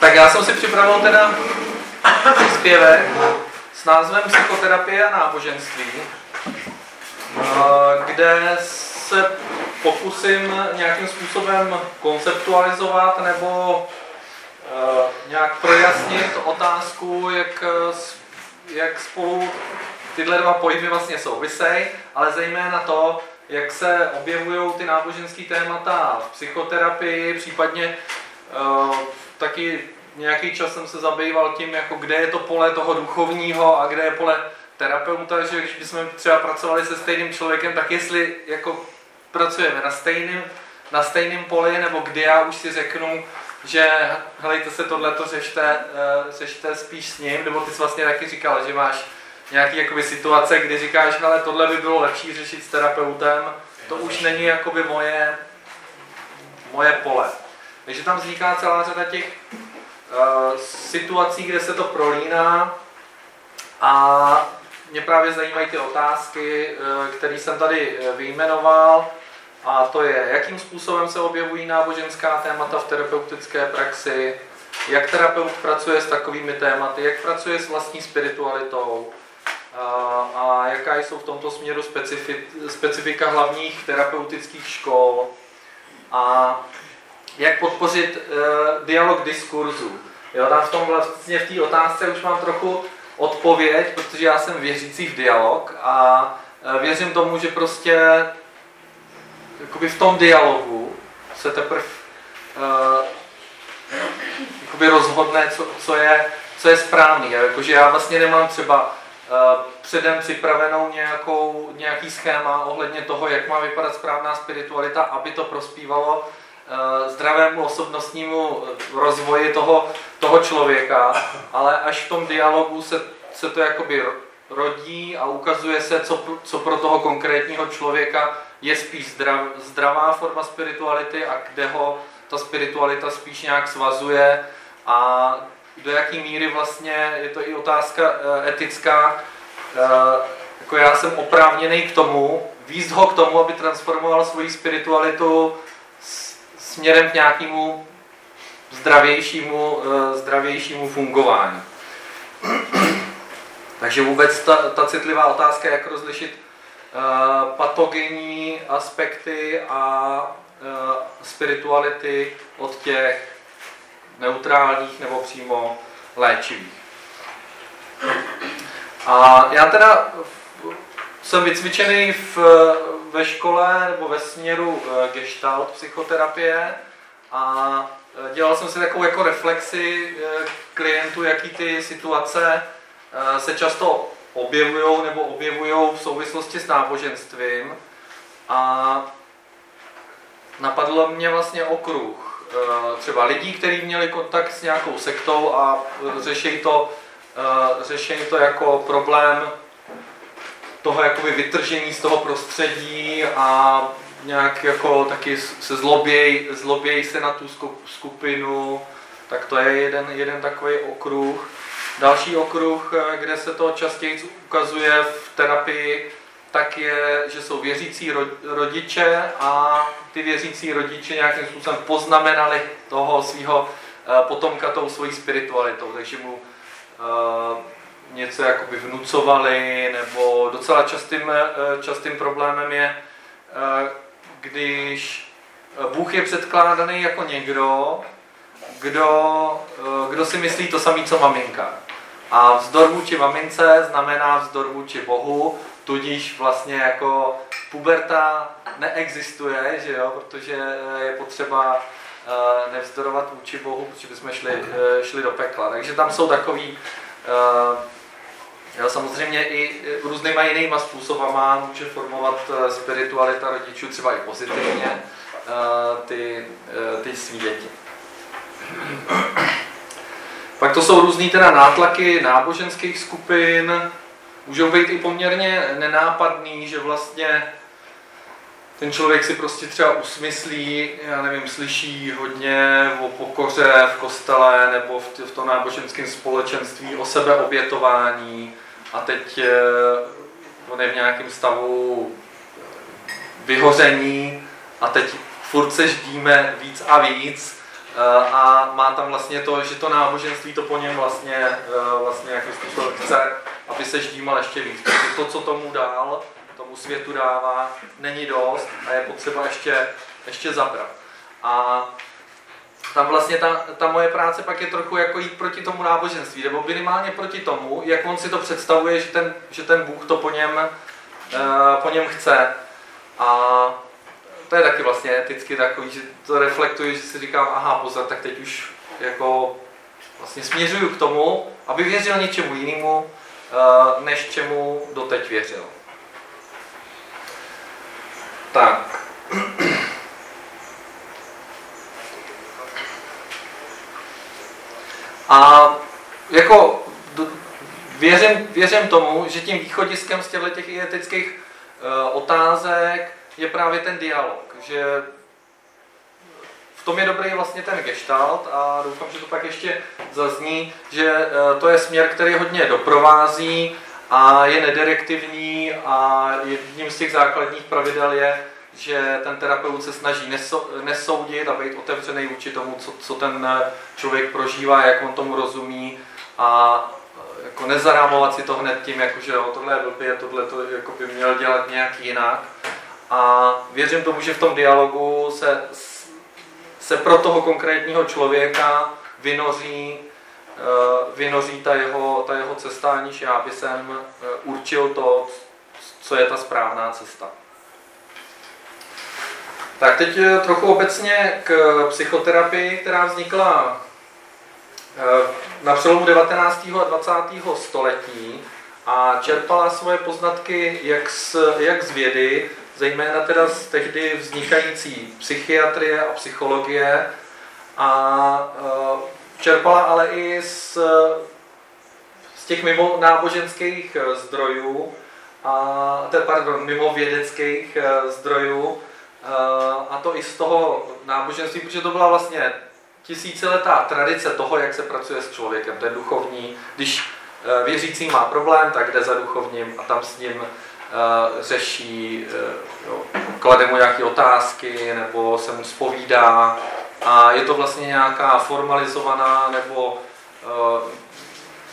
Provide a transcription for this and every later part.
Tak já jsem si připravil teda příspěvek s názvem Psychoterapie a náboženství, kde se pokusím nějakým způsobem konceptualizovat nebo nějak projasnit otázku, jak, jak spolu tyhle dva pojmy vlastně souvisejí, ale zejména to, jak se objevují ty náboženské témata v psychoterapii, případně uh, taky nějaký čas jsem se zabýval tím, jako kde je to pole toho duchovního a kde je pole terapeuta, že když bychom třeba pracovali se stejným člověkem, tak jestli jako pracujeme na stejném, na stejném poli, nebo kdy já už si řeknu, že helejte se tohleto řešte, uh, řešte spíš s ním, nebo ty jsi vlastně taky říkal, že máš nějaký jakoby situace, kdy říkáš, ale tohle by bylo lepší řešit s terapeutem, to už není jakoby moje, moje pole. Takže tam vzniká celá řada těch uh, situací, kde se to prolíná. A mě právě zajímají ty otázky, uh, které jsem tady eh, vyjmenoval. A to je, jakým způsobem se objevují náboženská témata v terapeutické praxi, jak terapeut pracuje s takovými tématy, jak pracuje s vlastní spiritualitou, a jaká jsou v tomto směru specifika hlavních terapeutických škol? A jak podpořit uh, dialog diskurzu. Jo, tam v tom vlastně v té otázce už mám trochu odpověď, protože já jsem věřící v dialog a uh, věřím tomu, že prostě v tom dialogu se teprve uh, rozhodne, co, co, je, co je správný. Jakože já vlastně nemám třeba Eh, předem připravenou nějakou, nějaký schéma ohledně toho, jak má vypadat správná spiritualita, aby to prospívalo eh, zdravému osobnostnímu rozvoji toho, toho člověka, ale až v tom dialogu se, se to jakoby rodí a ukazuje se, co, co pro toho konkrétního člověka je spíš zdrav, zdravá forma spirituality a kde ho ta spiritualita spíš nějak svazuje a do jaké míry vlastně je to i otázka eh, etická, eh, jako já jsem oprávněný k tomu, výst ho k tomu, aby transformoval svoji spiritualitu směrem k nějakému zdravějšímu, eh, zdravějšímu fungování. Takže vůbec ta, ta citlivá otázka, jak rozlišit patogenní aspekty a spirituality od těch neutrálních nebo přímo léčivých. A já teda jsem vycvičený v, ve škole nebo ve směru eh, gestalt psychoterapie a eh, dělal jsem si takovou jako reflexi eh, klientů, jaký ty situace se často objevují nebo objevují v souvislosti s náboženstvím. A napadlo mě vlastně okruh třeba lidí, kteří měli kontakt s nějakou sektou a řeší to, řeší to jako problém toho jakoby vytržení z toho prostředí a nějak jako taky se zloběj, zloběj se na tu skupinu, tak to je jeden, jeden takový okruh. Další okruh, eh, kde se to častěji ukazuje v terapii, tak je, že jsou věřící rodiče a ty věřící rodiče nějakým způsobem poznamenali toho svého eh, potomka tou svojí spiritualitou, takže mu uh, něco jakoby vnucovali, nebo docela častým, uh, častým problémem je, uh, když Bůh je předkládaný jako někdo, kdo, kdo si myslí to samé, co maminka. A vzdor vůči mamince znamená vzdor vůči Bohu, tudíž vlastně jako puberta neexistuje, že jo, protože je potřeba nevzdorovat vůči Bohu, protože bychom šli, šli do pekla. Takže tam jsou takový, jo, samozřejmě i různýma jinýma způsobama může formovat spiritualita rodičů třeba i pozitivně uh, ty, ty svý děti. Pak to jsou různý teda nátlaky náboženských skupin, můžou být i poměrně nenápadný, že vlastně ten člověk si prostě třeba usmyslí, já nevím, slyší hodně o pokoře v kostele nebo v, v tom náboženském společenství, o sebeobětování a teď eh, on je v nějakém stavu vyhoření a teď furt se ždíme víc a víc a má tam vlastně to, že to náboženství to po něm vlastně, vlastně jak způsobem chce, aby se ždímal ještě víc. Protože to, co tomu dál, tomu světu dává, není dost a je potřeba ještě, ještě zabrat. A tam vlastně ta, ta moje práce pak je trochu jako jít proti tomu náboženství, nebo minimálně proti tomu, jak on si to představuje, že ten, že ten Bůh to po něm, uh, po něm chce. A to je taky vlastně eticky takový, že to reflektuje, že si říkám, aha, pozor, tak teď už jako vlastně směřuju k tomu, aby věřil něčemu jinému, uh, než čemu doteď věřil. Tak. A jako věřím, věřím tomu, že tím východiskem z těchto těch etických uh, otázek je právě ten dialog, že v tom je dobrý vlastně ten gestalt a doufám, že to pak ještě zazní, že uh, to je směr, který hodně doprovází a je nedirektivní a jedním z těch základních pravidel je, že ten terapeut se snaží nesoudit a být otevřený vůči tomu, co, co ten člověk prožívá, jak on tomu rozumí a jako nezarámovat si to hned tím, jako, že jo, tohle je blbě, tohle to jako by měl dělat nějak jinak. A věřím tomu, že v tom dialogu se, se pro toho konkrétního člověka vynoří, e, vynoří ta jeho, ta jeho cesta, aniž já by jsem e, určil to, co je ta správná cesta. Tak teď eh, trochu obecně k psychoterapii, která vznikla eh, na přelomu 19. a 20. století a čerpala svoje poznatky jak z, jak z vědy, zejména teda z tehdy vznikající psychiatrie a psychologie a eh, čerpala ale i z, z těch mimo náboženských zdrojů, a, pardon, mimo vědeckých zdrojů, a to i z toho náboženství, protože to byla vlastně tisíciletá tradice toho, jak se pracuje s člověkem, ten duchovní. Když e, věřící má problém, tak jde za duchovním a tam s ním e, řeší, e, jo, klade mu nějaké otázky nebo se mu spovídá a je to vlastně nějaká formalizovaná nebo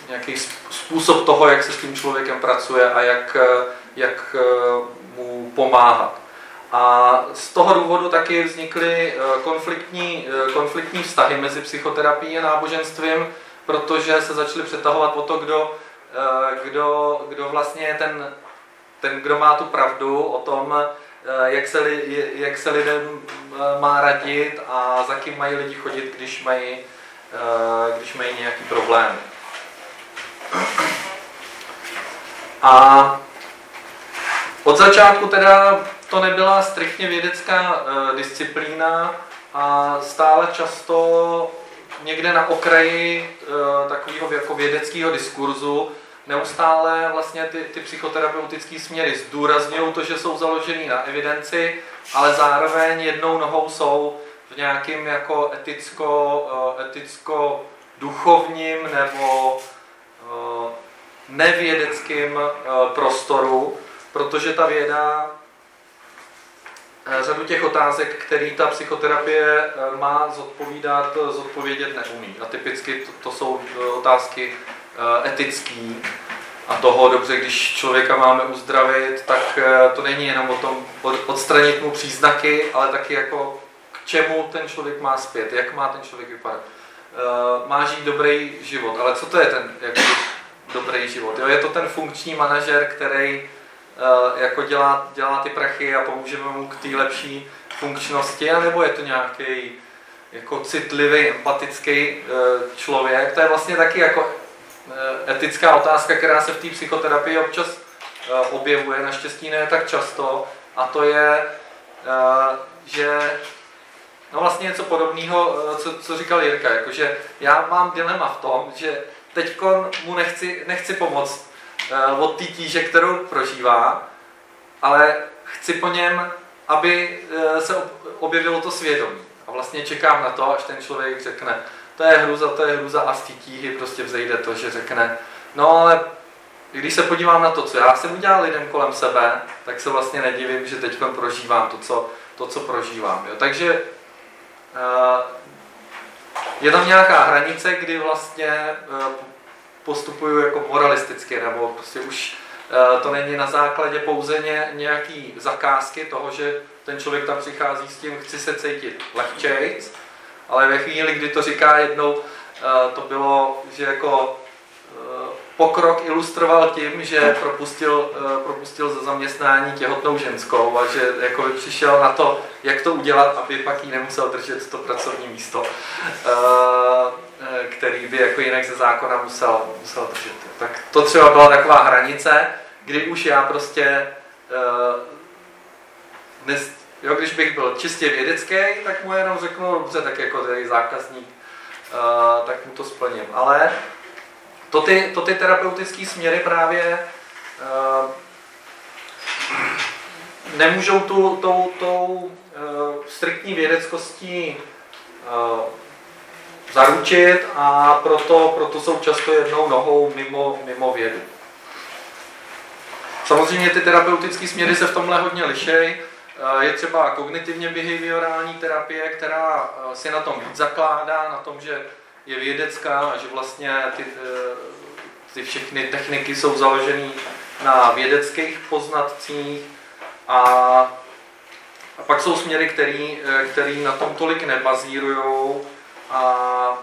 nějaký způsob toho, jak se s tím člověkem pracuje a jak, jak mu pomáhat. A z toho důvodu taky vznikly eh, konfliktní, eh, konfliktní vztahy mezi psychoterapií a náboženstvím, protože se začaly přetahovat o to, kdo, eh, kdo, kdo vlastně je ten, ten, kdo má tu pravdu o tom, jak se, jak se lidem má radit a za kým mají lidi chodit, když mají, když mají nějaký problém. A od začátku teda to nebyla striktně vědecká uh, disciplína a stále často někde na okraji uh, takového jako vědeckého diskurzu neustále vlastně ty, ty psychoterapeutické směry zdůrazňují to, že jsou založený na evidenci, ale zároveň jednou nohou jsou v nějakým jako eticko, uh, eticko duchovním nebo nevědeckým uh, prostoru, protože ta věda Eh, řadu těch otázek, které ta psychoterapie eh, má zodpovídat, eh, zodpovědět neumí. A typicky to, to jsou otázky etické a toho, dobře, když člověka máme uzdravit, tak to není jenom o tom odstranit mu příznaky, ale taky jako k čemu ten člověk má zpět, jak má ten člověk vypadat. Má žít dobrý život, ale co to je ten jako, dobrý život? Jo, je to ten funkční manažer, který jako dělá, dělá ty prachy a pomůžeme mu k té lepší funkčnosti, anebo je to nějaký jako citlivý, empatický eh, člověk. To je vlastně taky jako eh, etická otázka, která se v té psychoterapii občas objevuje, naštěstí ne tak často, a to je, že no vlastně něco podobného, co, co říkal Jirka, jakože já mám dilema v tom, že teď mu nechci, nechci pomoct Eh, od té tíže, kterou prožívá, ale chci po něm, aby eh, se objevilo to svědomí. A vlastně čekám na to, až ten člověk řekne, to je hruza, to je hruza a z té tíhy prostě vzejde to, že řekne, no ale když se podívám na to, co já jsem udělal lidem kolem sebe, tak se vlastně nedivím, že teď prožívám to, co, to, co prožívám. Jo. Takže uh, je tam nějaká hranice, kdy vlastně postupuju jako moralisticky, nebo prostě už to není na základě pouze nějaký zakázky toho, že ten člověk tam přichází s tím, chci se cítit lehčejc, ale ve chvíli, kdy to říká jednou, to bylo, že jako pokrok ilustroval tím, že propustil, eh, propustil za zaměstnání těhotnou ženskou a že jako přišel na to, jak to udělat, aby pak jí nemusel držet to pracovní místo, eh, eh, který by jako jinak ze zákona musel, musel držet. Tak to třeba byla taková hranice, kdy už já prostě dnes, jo, když bych byl čistě vědecký, tak mu jenom řeknu, dobře, tak jako tady zákazník, tak mu to splním. Ale to ty, to ty terapeutické směry právě nemůžou tu, tou, tou uh, striktní vědeckostí zaručit a proto, proto jsou často jednou nohou mimo, mimo vědu. Samozřejmě ty terapeutické směry se v tomhle hodně lišejí. Je třeba kognitivně behaviorální terapie, která si na tom víc zakládá, na tom, že je vědecká a že vlastně ty, eh, ty všechny techniky jsou založeny na vědeckých poznatcích a, a pak jsou směry, který, eh, který na tom tolik nebazírují a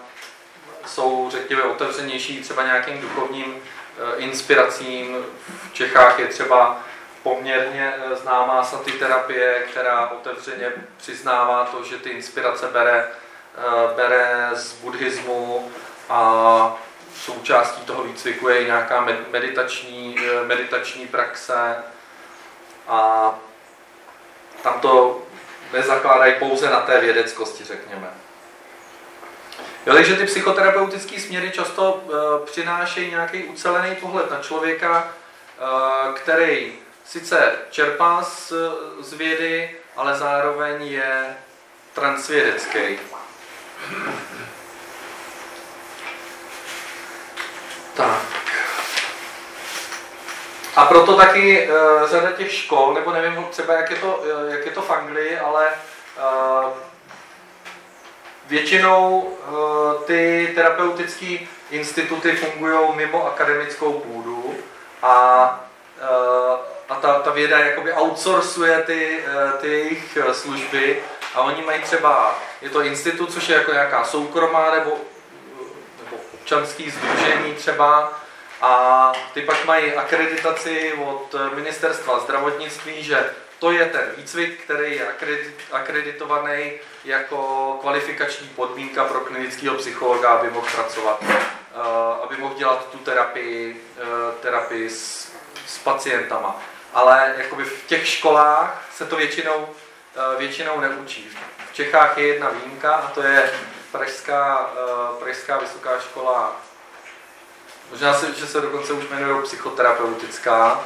jsou, řekněme, otevřenější třeba nějakým duchovním eh, inspiracím. V Čechách je třeba poměrně známá terapie, která otevřeně přiznává to, že ty inspirace bere Eh, bere z buddhismu a součástí toho výcviku je i nějaká meditační, meditační praxe a tam to nezakládají pouze na té vědeckosti, řekněme. Jo, takže ty psychoterapeutické směry často uh, přinášejí nějaký ucelený pohled na člověka, uh, který sice čerpá z, z vědy, ale zároveň je transvědecký. Tak. A proto taky uh, řada těch škol, nebo nevím třeba, jak je to, uh, jak je to v Anglii, ale uh, většinou uh, ty terapeutické instituty fungují mimo akademickou půdu a, uh, a ta, ta věda jakoby outsourcuje ty, uh, ty jejich služby. A oni mají třeba, je to institut, což je jako nějaká soukromá nebo, nebo občanský združení třeba, a ty pak mají akreditaci od ministerstva zdravotnictví, že to je ten výcvik, který je akreditovaný jako kvalifikační podmínka pro klinického psychologa, aby mohl pracovat, eh, aby mohl dělat tu terapii, eh, terapii s, s pacientama. Ale jakoby v těch školách se to většinou Eh, většinou neučí. V Čechách je jedna výjimka a to je Pražská, Pražská vysoká škola, možná se, že se dokonce už jmenuje psychoterapeutická,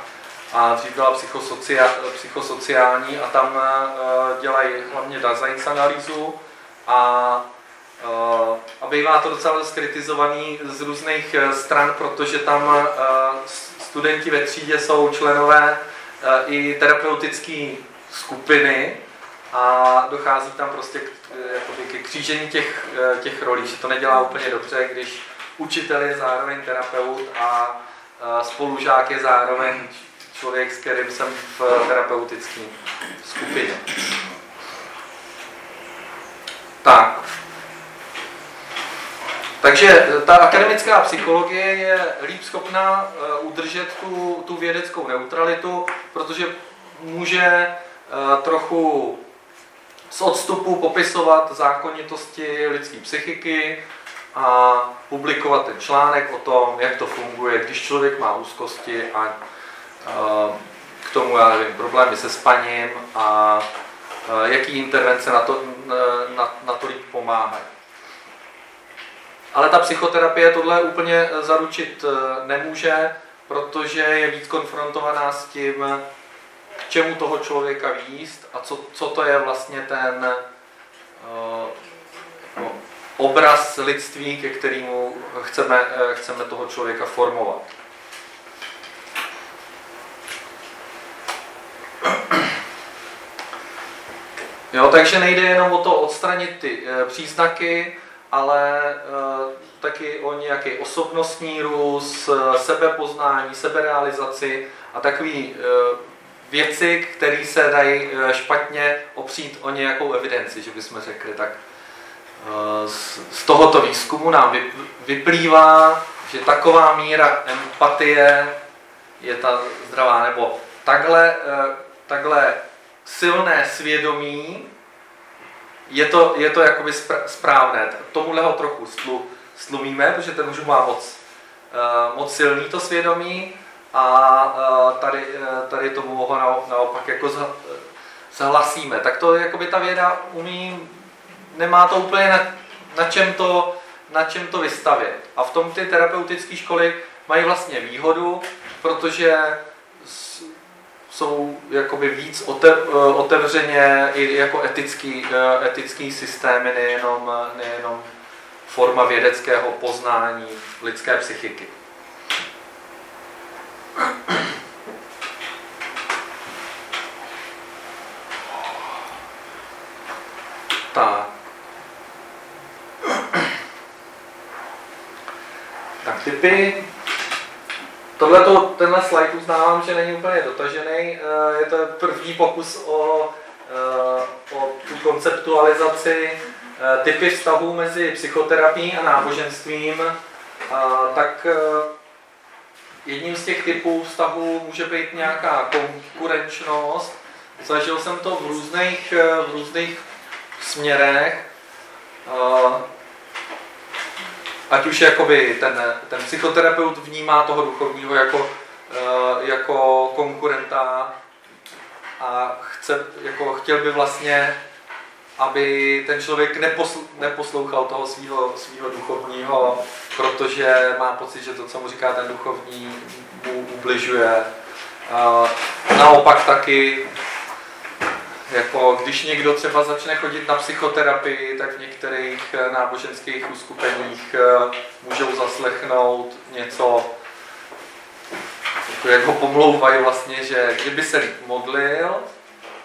a dřív byla psychosocia, psychosociální a tam uh, dělají hlavně Daseins analýzu a, uh, a bývá to docela skritizovaný z různých stran, protože tam studenti ve třídě jsou členové i terapeutické skupiny a dochází tam prostě k, jakoby, k křížení těch, eh, těch rolí, že to nedělá úplně dobře, když učitel je zároveň terapeut a spolužák je zároveň člověk, s kterým jsem v terapeutické skupině. Tak. Takže ta akademická psychologie je líp schopná eh, udržet tu, tu vědeckou neutralitu, protože může eh, trochu z odstupu popisovat zákonitosti lidské psychiky a publikovat ten článek o tom, jak to funguje, když člověk má úzkosti a k tomu, já nevím, problémy se spaním a jaký intervence na to, na, na to líp pomáhají. Ale ta psychoterapie tohle úplně zaručit e, nemůže, protože je víc konfrontovaná s tím, k čemu toho člověka výst a co, co to je vlastně ten uh, obraz lidství, ke kterému chceme, chceme toho člověka formovat. Jo, takže nejde jenom o to odstranit ty uh, příznaky, ale taky o nějaký osobnostní růst, sebepoznání, seberealizaci a takový věci, které se dají špatně opřít o nějakou evidenci, že bychom řekli, tak z tohoto výzkumu nám vyplývá, že taková míra empatie je ta zdravá, nebo takhle, takhle silné svědomí je to, je to jakoby správné. Tomuhle ho trochu slu, slumíme, protože ten už má moc, uh, moc silný to svědomí a uh, tady, uh, tady tomu ho naopak jako zhlasíme. Tak to jakoby ta věda umí, nemá to úplně na, na, čem to, na čem to vystavět. A v tom ty terapeutické školy mají vlastně výhodu, protože jsou jakoby víc otevřeně i jako etický, eh, etický systémy, nejenom, nejenom forma vědeckého poznání lidské psychiky. Tak. Tak typy Tohleto, tenhle slide uznávám, že není úplně dotažený. Eh, je to první pokus o, eh, o tu konceptualizaci eh, typy vztahů mezi psychoterapií a náboženstvím. Tak jedním z těch typů vztahů může být nějaká konkurenčnost. Zažil jsem to v různých, v různých směrech ať už jakoby ten, ten psychoterapeut vnímá toho duchovního jako, eh, jako konkurenta a chce, jako chtěl by vlastně, aby ten člověk neposl, neposlouchal toho svého svýho duchovního, protože má pocit, že to, co mu říká ten duchovní, mu ubližuje. Naopak taky jako když někdo třeba začne chodit na psychoterapii, tak v některých eh, náboženských uskupeních eh, můžou zaslechnout něco, jako jak ho pomlouvají vlastně, že kdyby se modlil,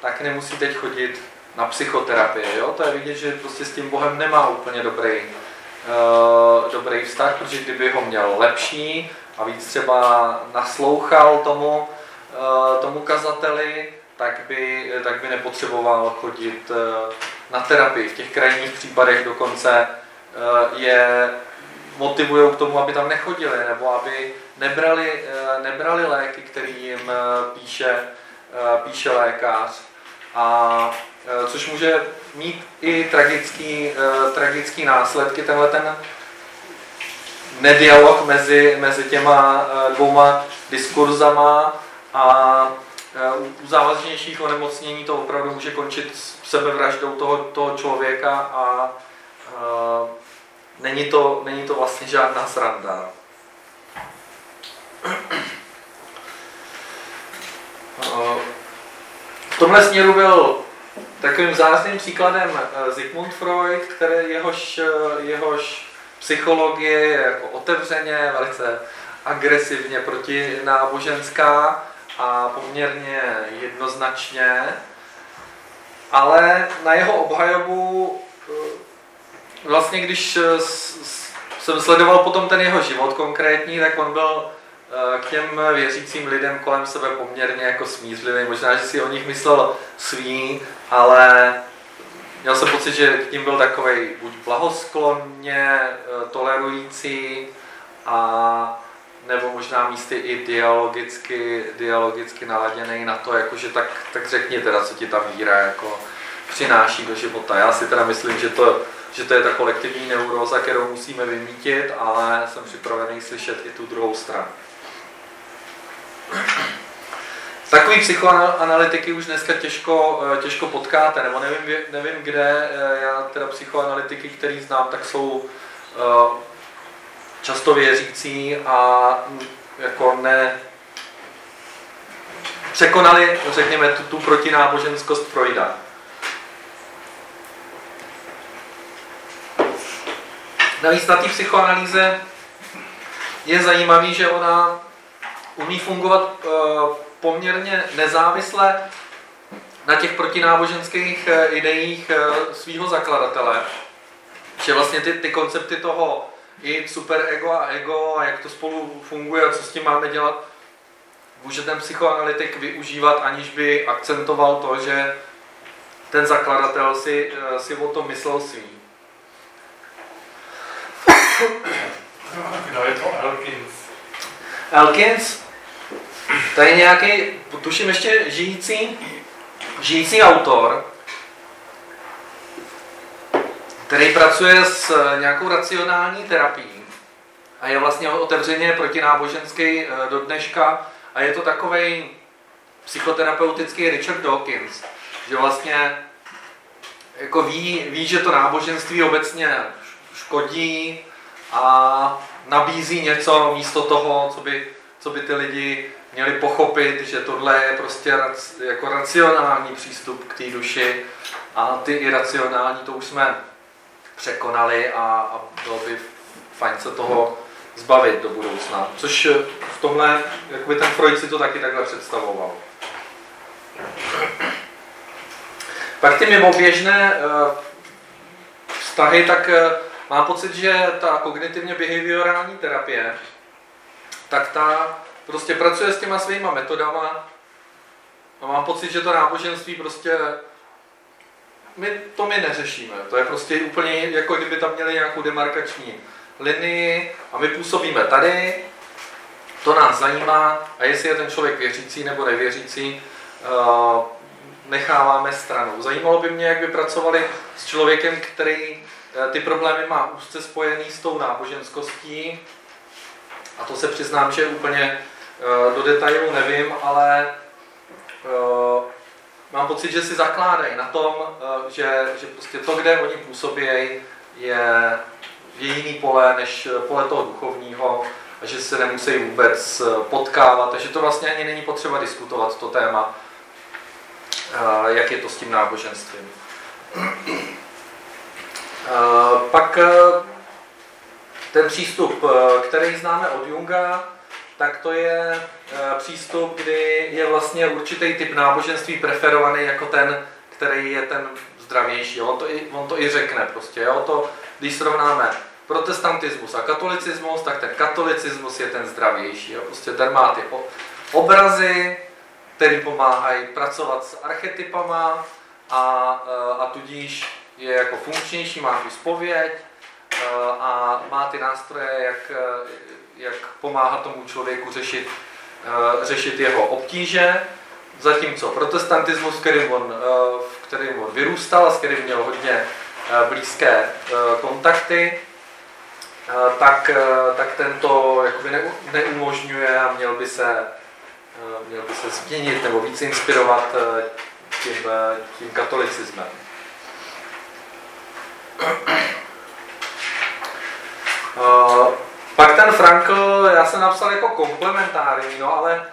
tak nemusí teď chodit na psychoterapii. Jo? To je vidět, že prostě s tím Bohem nemá úplně dobrý, uh, dobrý vztah, protože kdyby ho měl lepší a víc třeba naslouchal tomu, uh, tomu kazateli, tak by, tak by nepotřeboval chodit eh, na terapii. V těch krajních případech dokonce eh, je motivují k tomu, aby tam nechodili, nebo aby nebrali, eh, nebrali léky, který jim píše, píše lékař. A což může mít i tragický, tragický následky. Tenhle ten nedialog mezi, mezi těma dvouma diskurzama a u závažnějších onemocnění to opravdu může končit sebevraždou toho, toho člověka a, a není, to, není to vlastně žádná sranda. V tomhle směru byl takovým zářným příkladem eh, Sigmund Freud, který jehož, eh, jehož psychologie je jako otevřeně, velice agresivně proti náboženská a poměrně jednoznačně, ale na jeho obhajobu eh, vlastně když eh, jsem sledoval potom ten jeho život konkrétní, tak on byl eh, k těm věřícím lidem kolem sebe poměrně jako smířlivý. Možná, že si o nich myslel svý, ale měl jsem pocit, že k ním byl takový buď blahosklonně tolerující a nebo možná místy i dialogicky, dialogicky naladěný na to, jakože tak, tak řekni teda, co ti ta víra jako přináší do života. Já si teda myslím, že to, že to je ta kolektivní neuróza, kterou musíme vymítit, ale jsem připravený slyšet i tu druhou stranu. Takový psychoanalytiky už dneska těžko, těžko potkáte, nebo nevím, nevím kde, já teda psychoanalytiky, který znám, tak jsou eh, často věřící a jako ne překonali, řekněme, tu, tu protináboženskost Freuda. Navíc na té psychoanalýze je zajímavý, že ona umí fungovat e, poměrně nezávisle na těch protináboženských e, ideích e, svého zakladatele. že vlastně ty, ty koncepty toho i super ego a ego a jak to spolu funguje a co s tím máme dělat, může ten psychoanalytik využívat, aniž by akcentoval to, že ten zakladatel si, eh, si o tom myslel svý. Kdo je to Elkins? Elkins, to je nějaký, tuším ještě žijící, žijící autor, který pracuje s nějakou racionální terapií. A je vlastně otevřeně protináboženský eh, do dneška. A je to takový psychoterapeutický Richard Dawkins, že vlastně jako ví, ví, že to náboženství obecně škodí a nabízí něco místo toho, co by, co by ty lidi měli pochopit, že tohle je prostě jako racionální přístup k té duši. A ty iracionální, to už jsme překonali a, a bylo by fajn se toho zbavit do budoucna. Což v tomhle, jakoby ten Freud si to taky takhle představoval. Pak ty mimoběžné uh, vztahy, tak uh, mám pocit, že ta kognitivně behaviorální terapie, tak ta prostě pracuje s těma svýma metodama a mám pocit, že to náboženství prostě my to my neřešíme. To je prostě úplně jako kdyby tam měli nějakou demarkační linii a my působíme tady, to nás zajímá a jestli je ten člověk věřící nebo nevěřící, uh, necháváme stranou. Zajímalo by mě, jak by pracovali s člověkem, který uh, ty problémy má úzce spojený s tou náboženskostí. A to se přiznám, že úplně uh, do detailu nevím, ale mám pocit, že si zakládají na tom, že, že prostě to, kde oni působí, je je jiný pole než pole toho duchovního a že se nemusí vůbec eh, potkávat, takže to vlastně ani není potřeba diskutovat, to téma, eh, jak je to s tím náboženstvím. Eh, pak ten přístup, který známe od Junga, tak to je přístup, kdy je vlastně určitý typ náboženství preferovaný jako ten, který je ten zdravější. On to i, on to i řekne prostě. Jo? To, když srovnáme protestantismus a katolicismus, tak ten katolicismus je ten zdravější. Jo? Prostě ten má ty obrazy, které pomáhají pracovat s archetypama a, a tudíž je jako funkčnější, má tu spověď a má ty nástroje, jak, jak pomáhat tomu člověku řešit, řešit jeho obtíže, zatímco protestantismus, kterým on, v kterým on vyrůstal a s kterým měl hodně blízké kontakty, tak, eh, tak tento jakoby ne, neumožňuje a měl by se, eh, měl by se změnit nebo více inspirovat eh, tím, tím katolicismem. Pak ten Frankl, já jsem napsal jako komplementární, no ale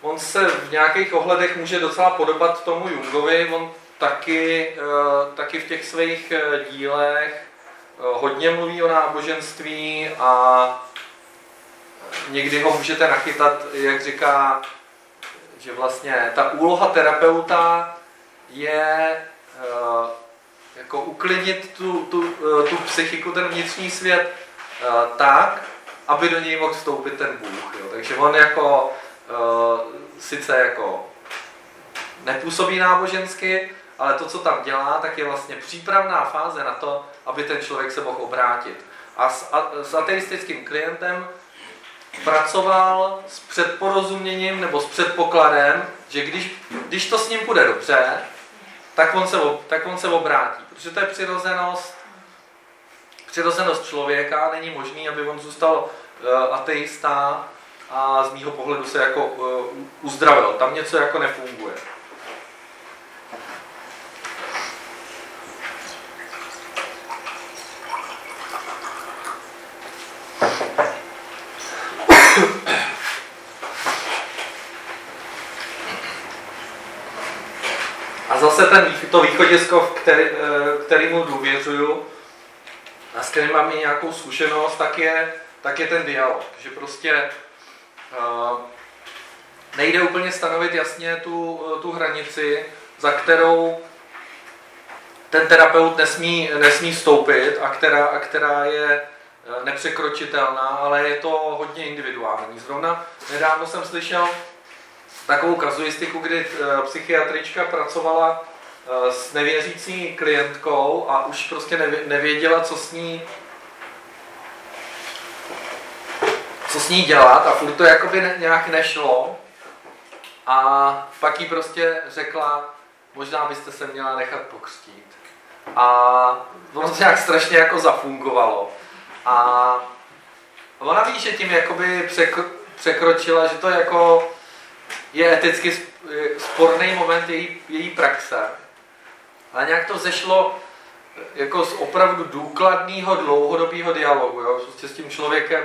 on se v nějakých ohledech může docela podobat tomu Jungovi, on taky, taky v těch svých dílech Eh, hodně mluví o náboženství a někdy ho můžete nachytat, jak říká, že vlastně ta úloha terapeuta je jako uklidnit tu, tu, tu psychiku, ten vnitřní svět tak, aby do něj mohl vstoupit ten Bůh. Jo. Takže on jako sice jako nepůsobí nábožensky, ale to, co tam dělá, tak je vlastně přípravná fáze na to, aby ten člověk se mohl obrátit. A s, a, s ateistickým klientem pracoval s předporozuměním nebo s předpokladem, že když, když to s ním bude dobře, tak on, se, tak on se obrátí. Protože to je přirozenost, přirozenost člověka, není možný, aby on zůstal uh, ateista a z mýho pohledu se jako uh, uzdravil. Tam něco jako nefunguje. A zase ten, to východisko, který, eh, kterýmu důvěřuju a s kterým mám i nějakou zkušenost, tak je, tak je ten dialog. Že prostě uh, nejde úplně stanovit jasně tu, tu hranici, za kterou ten terapeut nesmí, nesmí vstoupit a která, a která je eh, nepřekročitelná, ale je to hodně individuální. Zrovna nedávno jsem slyšel takovou kazuistiku, kdy eh, psychiatrička pracovala eh, s nevěřící klientkou a už prostě nevěděla, co s ní co s ní dělat a furt to jakoby nějak nešlo. A pak jí prostě řekla, možná byste se měla nechat pokřtít. A ono to nějak strašně jako zafungovalo. A ona ví, že tím jakoby překro, překročila, že to jako je eticky sporný moment její, její praxe. Ale nějak to zešlo jako z opravdu důkladného dlouhodobého dialogu. Jo? Prostě s tím člověkem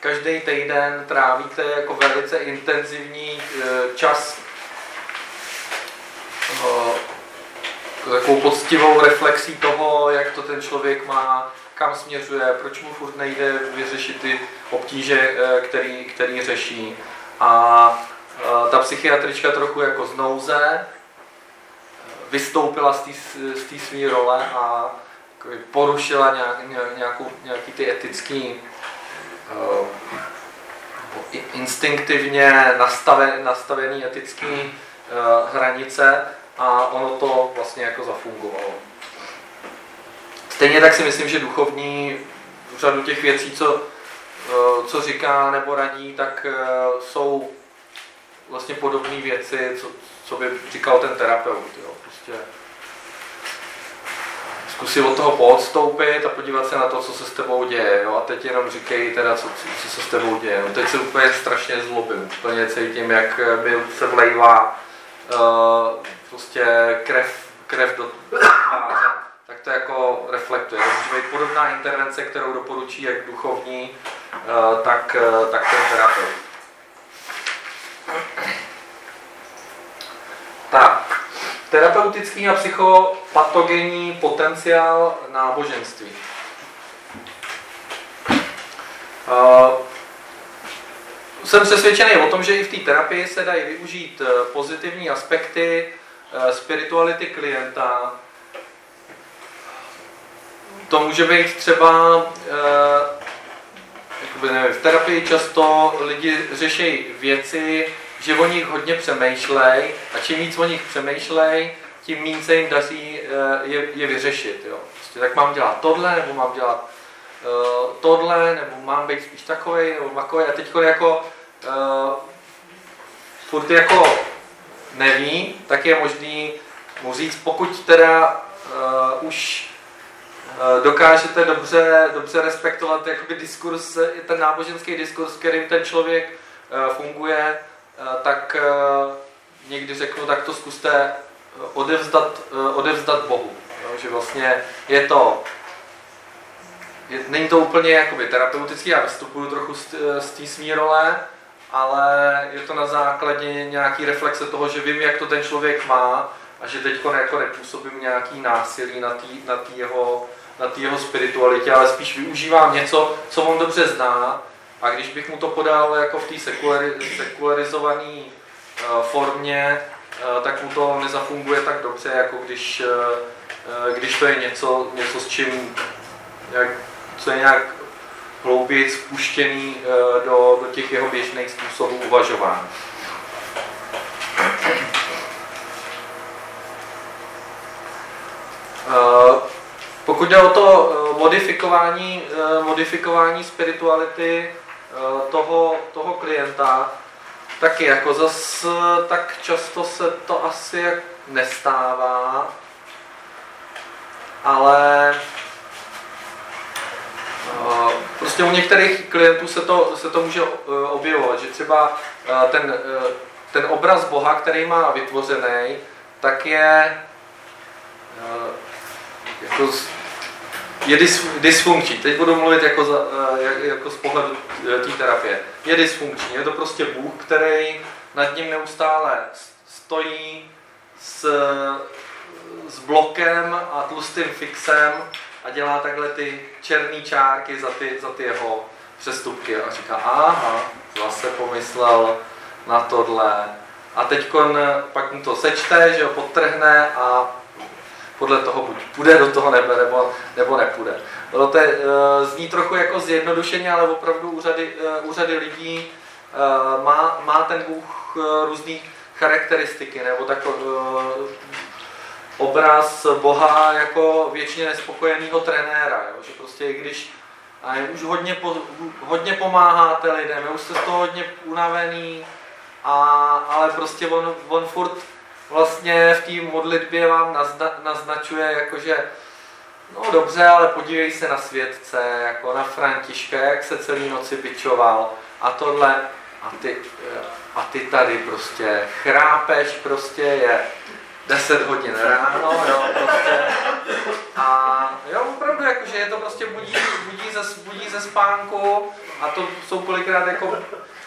každý týden trávíte jako velice intenzivní eh, čas eh, takovou poctivou reflexí toho, jak to ten člověk má, kam směřuje, proč mu furt nejde vyřešit ty obtíže, eh, který, který řeší. A ta psychiatrička trochu jako z nouze vystoupila z té své role a porušila nějak, nějakou, nějaký ty etický uh, instinktivně nastaven, nastavený etický uh, hranice a ono to vlastně jako zafungovalo. Stejně tak si myslím, že duchovní řadu těch věcí, co, uh, co říká nebo radí, tak jsou vlastně podobné věci, co, co by říkal ten terapeut. Jo. Prostě zkusit od toho poodstoupit a podívat se na to, co se s tebou děje. Jo? A teď jenom říkej teda, co, co se s tebou děje. No, teď se úplně strašně zlobím. Úplně cítím, jak mi se vlejvá uh, prostě krev, krev do tváře. Tak to jako reflektuje. To může být podobná intervence, kterou doporučí jak duchovní, uh, tak, uh, tak ten terapeut. Tak, terapeutický a psychopatogenní potenciál náboženství. Jsem přesvědčený o tom, že i v té terapii se dají využít eh, pozitivní aspekty eh, spirituality klienta. To může být třeba, eh, jakoby nevím, v terapii často lidi řeší věci, že o nich hodně přemýšlej a čím víc o nich přemýšlej, tím méně se jim daří je, je vyřešit. Jo. Prostě, tak mám dělat tohle, nebo mám dělat uh, tohle, nebo mám být spíš takový, nebo takový. A teď jako uh, furt jako neví, tak je možný mu říct, pokud teda uh, už uh, dokážete dobře, dobře respektovat jakoby diskurs, ten náboženský diskurs, kterým ten člověk uh, funguje, tak uh, někdy řeknu, tak to zkuste odevzdat, odevzdat Bohu. Jo? Že vlastně je to je, není to úplně jakoby terapeutický, já vystupuju trochu z, té svý role, ale je to na základě nějaký reflexe toho, že vím, jak to ten člověk má a že teď jako nepůsobím nějaký násilí na té na jeho, jeho spiritualitě, ale spíš využívám něco, co on dobře zná a když bych mu to podal jako v té sekulari, sekularizované uh, formě, uh, tak mu to nezafunguje tak dobře, jako když, uh, když to je něco, něco s čím, jak, co je nějak hlouběji spuštěný eh, do, do těch jeho běžných způsobů uvažování. Eh, pokud jde o to eh, modifikování, modifikování spirituality toho, toho klienta, taky jako zas tak často se to asi nestává, ale Prostě u některých klientů se to, se to může objevovat, že třeba ten, ten obraz Boha, který má vytvořený, tak je jako je dysfunkční. Teď budu mluvit jako, za, jako z pohledu té terapie. Je dysfunkční. Je to prostě Bůh, který nad ním neustále stojí s, s blokem a tlustým fixem a dělá takhle ty černé čárky za ty, za ty jeho přestupky a říká, aha, zase pomyslel na tohle. A teď pak mu to sečte, že ho podtrhne a podle toho buď půjde do toho nebe, nebo, nebo nepůjde. No, to je, zní trochu jako zjednodušeně, ale opravdu úřady, úřady lidí má, má ten Bůh různý charakteristiky, nebo tak obraz Boha jako většině nespokojeného trenéra, jo? že prostě i když a už hodně, po, hodně pomáháte lidem, už jste z toho hodně unavený, a, ale prostě on, on furt vlastně v té modlitbě vám nazna, naznačuje, jakože no dobře, ale podívej se na světce, jako na Františka, jak se celý noci bičoval a tohle a ty, a ty tady prostě chrápeš, prostě je 10 hodin ráno, jo, prostě. A jo, opravdu, jakože je to prostě budí, budí, ze, budí ze spánku a to jsou kolikrát jako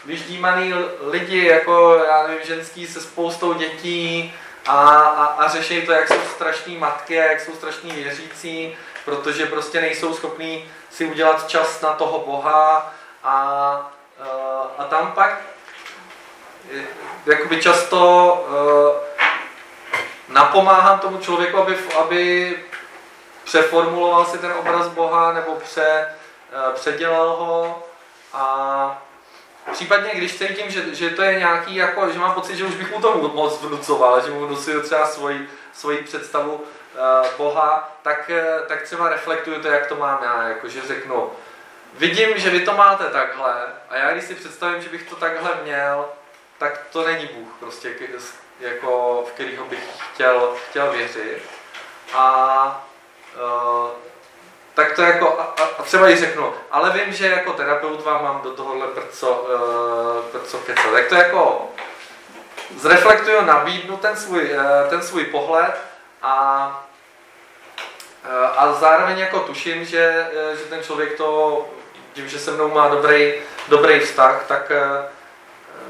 vyždímaný lidi, jako já nevím, ženský se spoustou dětí a, a, a řeší to, jak jsou strašní matky a jak jsou strašní věřící, protože prostě nejsou schopní si udělat čas na toho Boha a, a tam pak jakoby často napomáhám tomu člověku, aby, aby přeformuloval si ten obraz Boha nebo pře, eh, předělal ho a případně, když cítím, že, že to je nějaký, jako, že mám pocit, že už bych mu to moc vnucoval, že mu vnucuju třeba svoji, svoji představu uh, Boha, tak, uh, tak třeba reflektuju to, jak to mám já, jako, že řeknu, vidím, že vy to máte takhle a já když si představím, že bych to takhle měl, tak to není Bůh, prostě jako, v kterého bych chtěl, chtěl věřit. A uh, tak to jako, a, a třeba jí řeknu, ale vím, že jako terapeut vám mám do tohohle prco, uh, prco kecat. Tak to jako zreflektuju, nabídnu ten svůj, uh, ten svůj pohled a, uh, a zároveň jako tuším, že, uh, že ten člověk to, tím, že se mnou má dobrý, dobrý vztah, tak uh,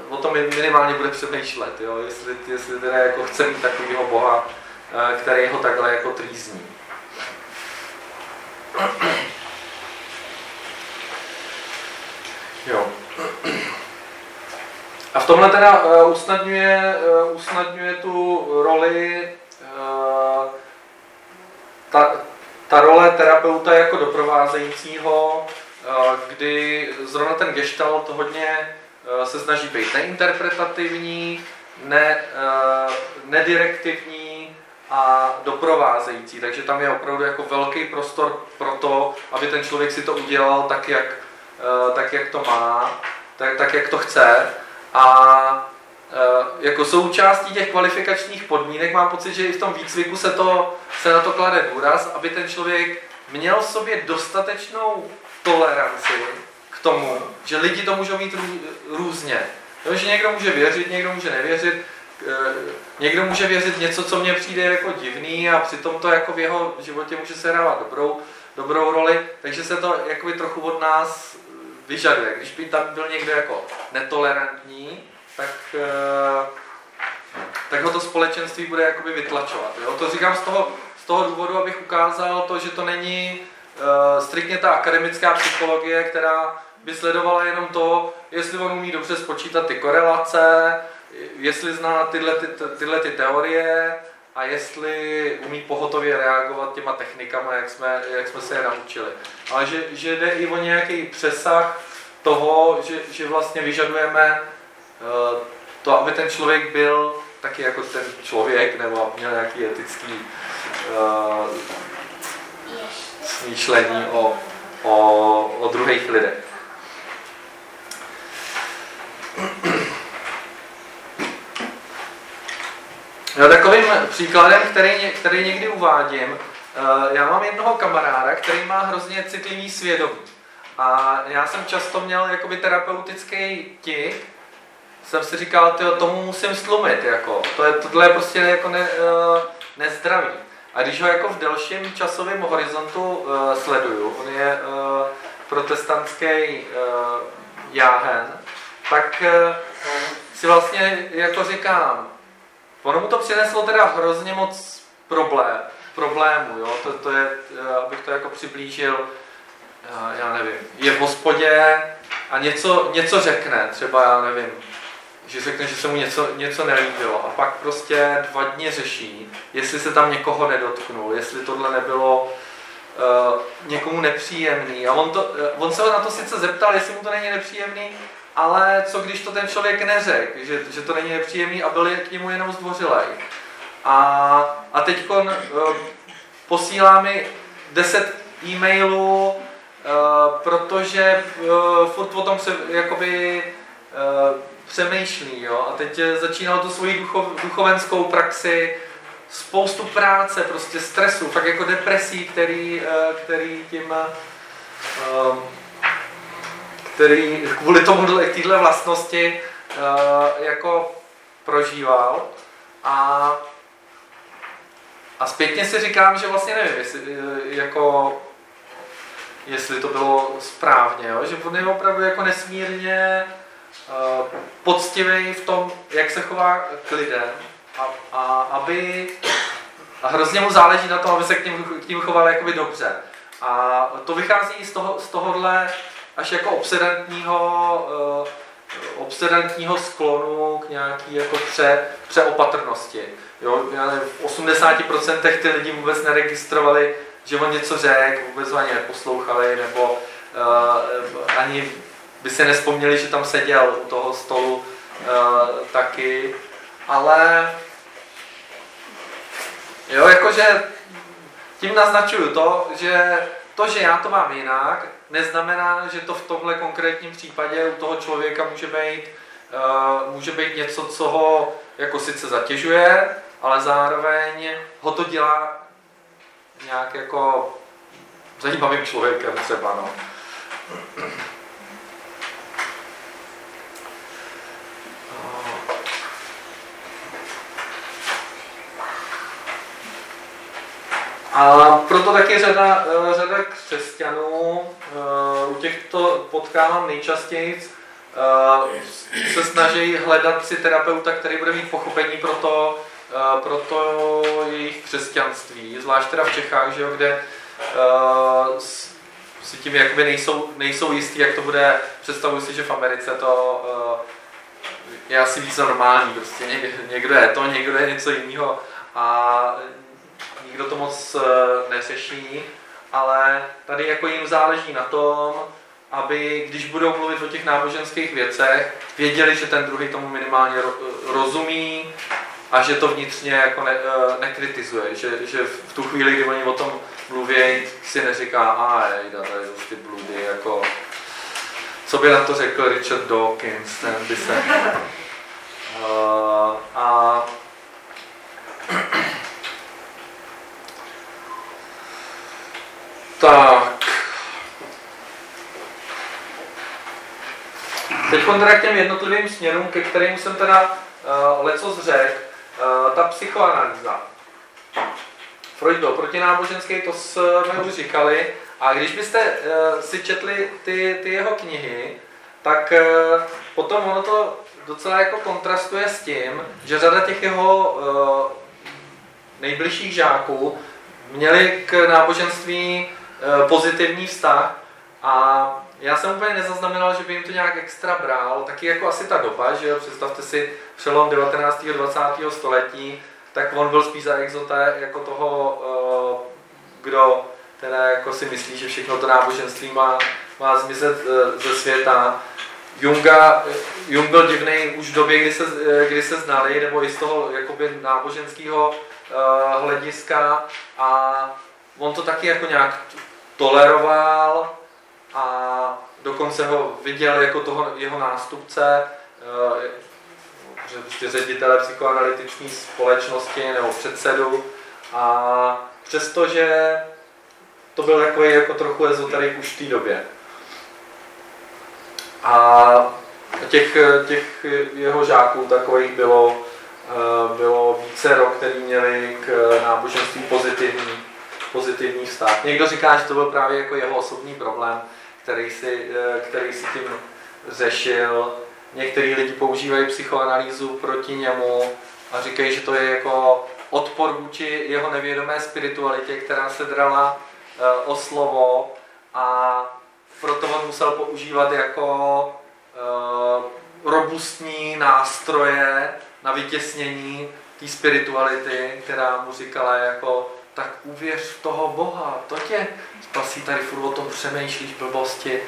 o tom minimálně bude přemýšlet, jo? Jestli, jestli teda jako chce mít takového boha, eh, který ho takhle jako trýzní. Jo. A v tomhle teda uh, usnadňuje, uh, usnadňuje tu roli uh, ta, ta role terapeuta jako doprovázejícího, kdy zrovna ten gestalt hodně Eh, se snaží být neinterpretativní, ne, eh, nedirektivní a doprovázející. Takže tam je opravdu jako velký prostor pro to, aby ten člověk si to udělal tak, jak, eh, tak, jak to má, tak, tak, jak to chce. A jako součástí těch kvalifikačních podmínek mám pocit, že i v tom výcviku se, to, se na to klade důraz, aby ten člověk měl v sobě dostatečnou toleranci tomu, že lidi to můžou mít rů, různě. Jo, že někdo může věřit, někdo může nevěřit, eh, někdo může věřit něco, co mně přijde jako divný a přitom to jako v jeho životě může se hrávat dobrou, dobrou roli, takže se to jakoby trochu od nás vyžaduje. Když by tam byl někdo jako netolerantní, tak, eh, tak ho to společenství bude jakoby vytlačovat. Jo? To říkám z toho, z toho důvodu, abych ukázal to, že to není uh, striktně ta akademická psychologie, která by sledovala jenom to, jestli on umí dobře spočítat ty korelace, jestli zná tyhle, ty, tyhle ty teorie a jestli umí pohotově reagovat těma technikama, jak jsme, jak jsme se je naučili. Ale že, že jde i o nějaký přesah toho, že, že vlastně vyžadujeme uh, to, aby ten člověk byl taky jako ten člověk, nebo měl nějaký etický uh, smýšlení o, o, o druhých lidech. No, takovým příkladem, který, který někdy uvádím, eh, já mám jednoho kamaráda, který má hrozně citlivý svědomí. A já jsem často měl jakoby terapeutický tik, jsem si říkal, tyjo, tomu musím slumit, jako. To je, tohle je prostě jako ne, uh, nezdravý. A když ho jako v delším časovém horizontu uh, sleduju, on je uh, protestantský uh, jáhen, tak uh, si vlastně jako říkám, ono mu to přineslo teda hrozně moc problém, problémů, jo? To, to je, eh, abych to jako přiblížil, eh, já nevím, je v hospodě a něco, něco řekne, třeba já nevím, že řekne, že se mu něco, něco nelíbilo a pak prostě dva dny řeší, jestli se tam někoho nedotknul, jestli tohle nebylo uh, někomu nepříjemný. A on, to, uh, on se ho na to sice zeptal, jestli mu to není nepříjemný, ale co když to ten člověk neřekl, že, že to není nepříjemný a byl k němu jenom zdvořilej. A, a teď uh, posílá mi 10 e-mailů, uh, protože uh, furt o tom se jakoby uh, přemýšlí. Jo? A teď začínal tu svoji duchov, duchovenskou praxi, spoustu práce, prostě stresu, fakt jako depresí, který, který tím který kvůli tomu téhle vlastnosti jako prožíval. A, a zpětně si říkám, že vlastně nevím, jestli, jako, jestli to bylo správně, jo? že on je opravdu jako nesmírně uh, poctivý v tom, jak se chová k lidem a, a aby a hrozně mu záleží na tom, aby se k ním, k ním choval dobře. A to vychází z, toho, z tohohle až jako obsedantního, uh, obsedantního sklonu k nějaký jako pře, přeopatrnosti. Jo, v 80% ty lidi vůbec neregistrovali, že on něco řekl, vůbec ho ani neposlouchali, nebo uh, ani by se nespomněli, že tam seděl u toho stolu uh, taky. Ale jo, jakože tím naznačuju to, že to, že já to mám jinak, neznamená, že to v tomhle konkrétním případě u toho člověka může být, uh, může být něco, co ho jako sice zatěžuje, ale zároveň ho to dělá nějak jako zajímavým člověkem třeba. No. A proto taky řada, eh, řada křesťanů, eh, u těchto potkávám nejčastěji, eh, se snaží hledat si terapeuta, který bude mít pochopení pro to, pro to jejich křesťanství, zvlášť teda v Čechách, že jo, kde si tím jakoby nejsou, nejsou jistí, jak to bude. Představuji si, že v Americe to je asi víc normální, prostě někdo je to, někdo je něco jiného. A nikdo to moc eh, neřeší, ale tady jako jim záleží na tom, aby, když budou mluvit o těch náboženských věcech, věděli, že ten druhý tomu minimálně rozumí a že to vnitřně jako ne, eh, nekritizuje, že, že v tu chvíli, kdy oni o tom mluví, si neříká, a jejda, tady jsou ty bludy, jako, co by na to řekl Richard Dawkins, ten by se... Uh, a Tak. Teď teda k těm jednotlivým směrům, ke kterým jsem teda uh, leco zřekl. Uh, ta psychoanalýza. Freud byl protináboženský, to jsme už říkali. A když byste uh, si četli ty, ty jeho knihy, tak uh, potom ono to docela jako kontrastuje s tím, že řada těch jeho uh, nejbližších žáků měli k náboženství Eh, pozitivní vztah a já jsem úplně nezaznamenal, že by jim to nějak extra bral, taky jako asi ta doba, že jo, představte si přelom 19. a 20. století, tak on byl spíš za exota jako toho, eh, kdo teda jako si myslí, že všechno to náboženství má, má zmizet eh, ze světa. Junga, Jung byl divný už v době, kdy se, kdy se znali, nebo i z toho jakoby náboženského hlediska a on to taky jako nějak toleroval a dokonce ho viděl jako toho jeho nástupce, eh, že prostě ředitele psychoanalytiční společnosti nebo předsedu a přestože to byl takový jako trochu ezoterik už v té době. A těch, těch jeho žáků takových bylo, eh, bylo více rok, který měli k náboženství pozitivní pozitivní vztah. Někdo říká, že to byl právě jako jeho osobní problém, který si, eh, který si tím řešil. Některý lidi používají psychoanalýzu proti němu a říkají, že to je jako odpor vůči jeho nevědomé spiritualitě, která se drala eh, o slovo a proto on musel používat jako eh, robustní nástroje na vytěsnění té spirituality, která mu říkala jako tak uvěř v toho Boha, to tě spasí, tady furt o tom přemýšlíš blbosti,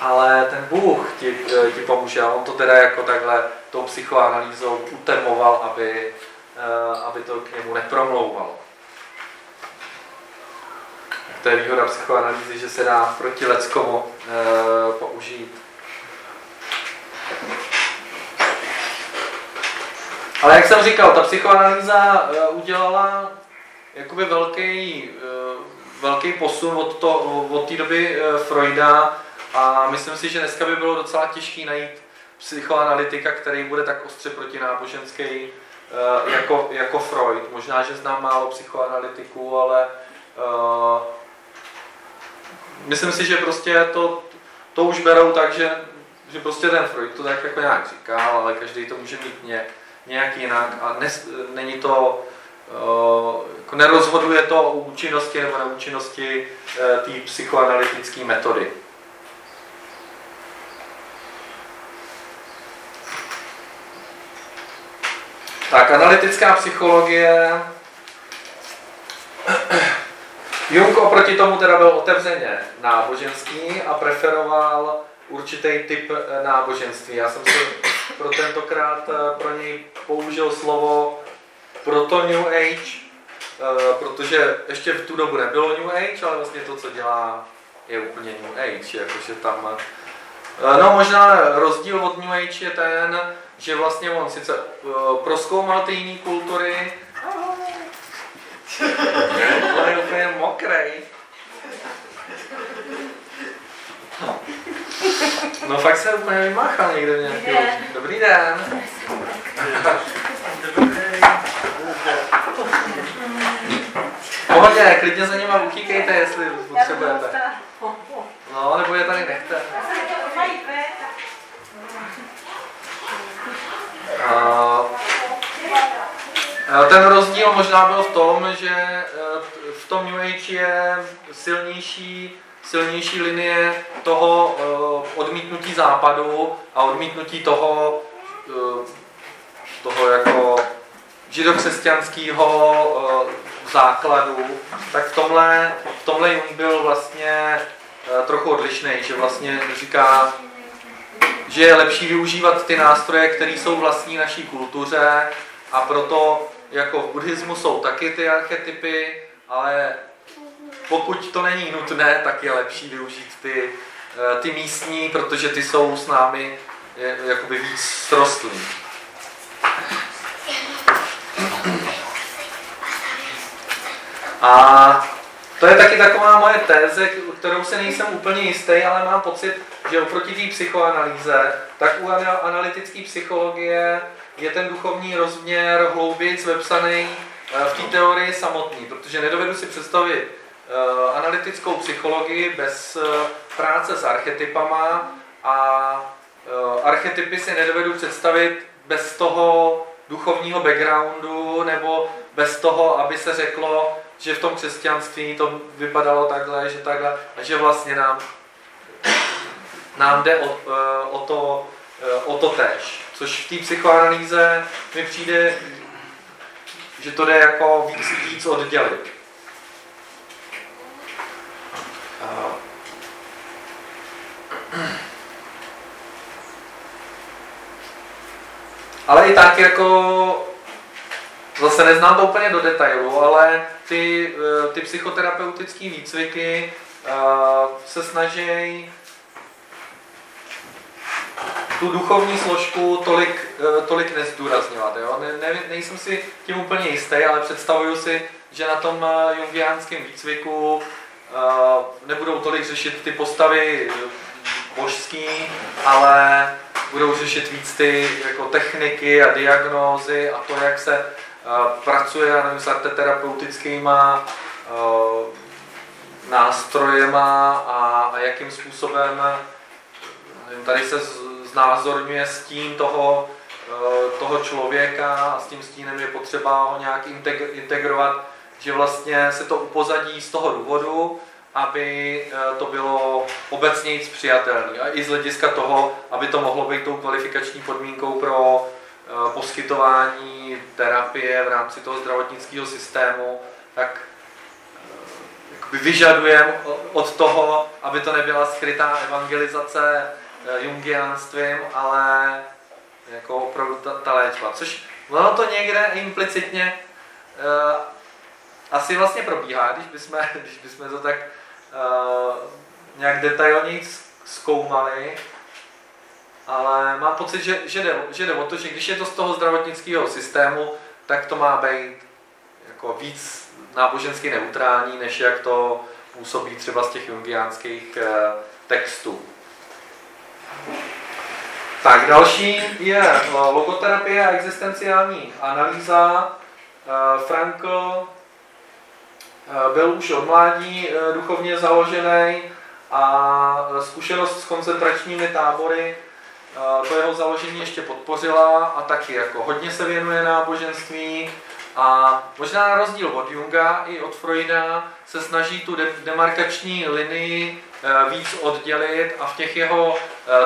ale ten Bůh ti, eh, ti pomůže. A on to teda jako takhle tou psychoanalýzou utermoval, aby, eh, aby to k němu nepromlouvalo. To je výhoda psychoanalýzy, že se dá proti leckomu e, použít. Ale jak jsem říkal, ta psychoanalýza udělala jakoby velký, e, velký posun od, to, od té doby e, Freuda a myslím si, že dneska by bylo docela těžké najít psychoanalytika, který bude tak ostře protináboženský e, jako, jako Freud. Možná, že znám málo psychoanalytiků, ale e, myslím si, že prostě to, to už berou tak, že, že prostě ten Freud to tak jako nějak říkal, ale každý to může mít ně, nějak jinak a nes, není to, uh, jako nerozhoduje to o účinnosti nebo neúčinnosti uh, té psychoanalytické metody. Tak, analytická psychologie Jung oproti tomu teda byl otevřeně náboženský a preferoval určitý typ eh, náboženství. Já jsem si pro tentokrát eh, pro něj použil slovo proto New Age, eh, protože ještě v tu dobu nebylo New Age, ale vlastně to, co dělá, je úplně New Age, jakože tam... No možná rozdíl od New Age je ten, že vlastně on sice proskoumal ty jiné kultury, On je úplně mokrej. No fakt se úplně vymáchal někde v nějaký Dobrý den. Pohodě, klidně za nima uchýkejte, jestli potřebujete. No, nebo je tady nechte. Uh, ten rozdíl možná byl v tom, že eh, v tom New Age je silnější, silnější linie toho eh, odmítnutí západu a odmítnutí toho, toho jako židokřesťanského základu, tak v tomhle, v tomhle Jung byl vlastně trochu odlišný, že vlastně říká, že je lepší využívat ty nástroje, které jsou vlastní naší kultuře a proto jako v buddhismu jsou taky ty archetypy, ale pokud to není nutné, tak je lepší využít ty, eh, ty místní, protože ty jsou s námi jakoby víc srostlí. A to je taky taková moje téze, kterou se nejsem úplně jistý, ale mám pocit, že oproti té psychoanalýze, tak u analytické psychologie je ten duchovní rozměr hloubějíc vepsaný eh, v té teorii samotný, protože nedovedu si představit eh, analytickou psychologii bez eh, práce s archetypama a archetypy si nedovedu představit bez toho duchovního backgroundu nebo bez toho, aby se řeklo, že v tom křesťanství to vypadalo takhle, že takhle, a že vlastně nám, nám jde o, o, to, o to tež. Což v té psychoanalýze mi přijde, že to jde jako víc, víc oddělit. Ale i tak jako, zase neznám to úplně do detailu, ale ty, eh, ty psychoterapeutické výcviky eh, se snaží tu duchovní složku tolik, eh, tolik nezdůrazňovat. Jo? Ne, ne, nejsem si tím úplně jistý, ale představuju si, že na tom jungiánském výcviku nebudou tolik řešit ty postavy božský, ale budou řešit víc ty jako techniky a diagnózy a to, jak se pracuje nevím, s arteterapeutickýma uh, nástrojema a, a jakým způsobem nevím, tady se znázorňuje stín toho, eh, toho člověka a s tím stínem je potřeba ho nějak integrovat, že vlastně se to upozadí z toho důvodu, aby eh, to bylo obecně přijatelné. A i z hlediska toho, aby to mohlo být tou kvalifikační podmínkou pro eh, poskytování terapie v rámci toho zdravotnického systému, tak eh, vyžadujeme od toho, aby to nebyla skrytá evangelizace jungianstvím, ale jako opravdu ta, ta léčba. Což ono to někde implicitně uh, asi vlastně probíhá, když bychom, když bychom to tak uh, nějak detailně zkoumali, ale mám pocit, že, že, jde, že jde o to, že když je to z toho zdravotnického systému, tak to má být jako víc nábožensky neutrální, než jak to působí třeba z těch jungiánských uh, textů. Tak další je eh, logoterapie a existenciální analýza. Frankl Eh, byl už od mládí eh, duchovně založený a zkušenost s koncentračními tábory eh, to jeho založení ještě podpořila a taky jako hodně se věnuje náboženství a možná na rozdíl od Junga i od Freuda se snaží tu demarkační linii víc oddělit a v těch jeho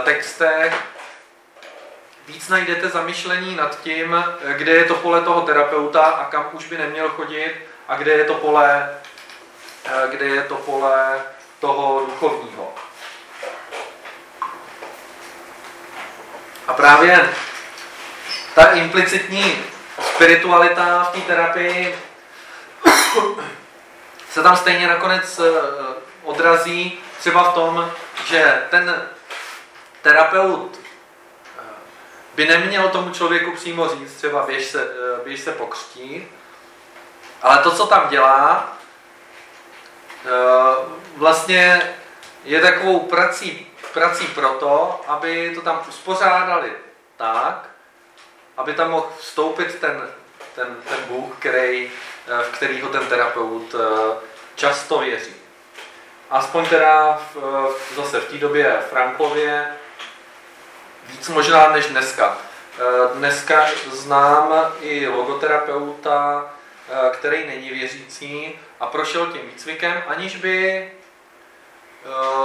textech víc najdete zamyšlení nad tím, kde je to pole toho terapeuta a kam už by neměl chodit a kde je to pole, eh, kde je to pole toho duchovního. A právě ta implicitní spiritualita v té terapii se tam stejně nakonec eh, odrazí třeba v tom, že ten terapeut eh, by neměl tomu člověku přímo říct, třeba běž se, běž se pokřtít, ale to, co tam dělá, eh, vlastně je takovou prací, prací proto, aby to tam uspořádali tak, aby tam mohl vstoupit ten, ten, ten Bůh, který, eh, v kterýho ten terapeut eh, často věří. Aspoň teda v, zase v té době Frankově víc možná než dneska. Dneska znám i logoterapeuta, Eh, který není věřící a prošel tím výcvikem, aniž by, eh,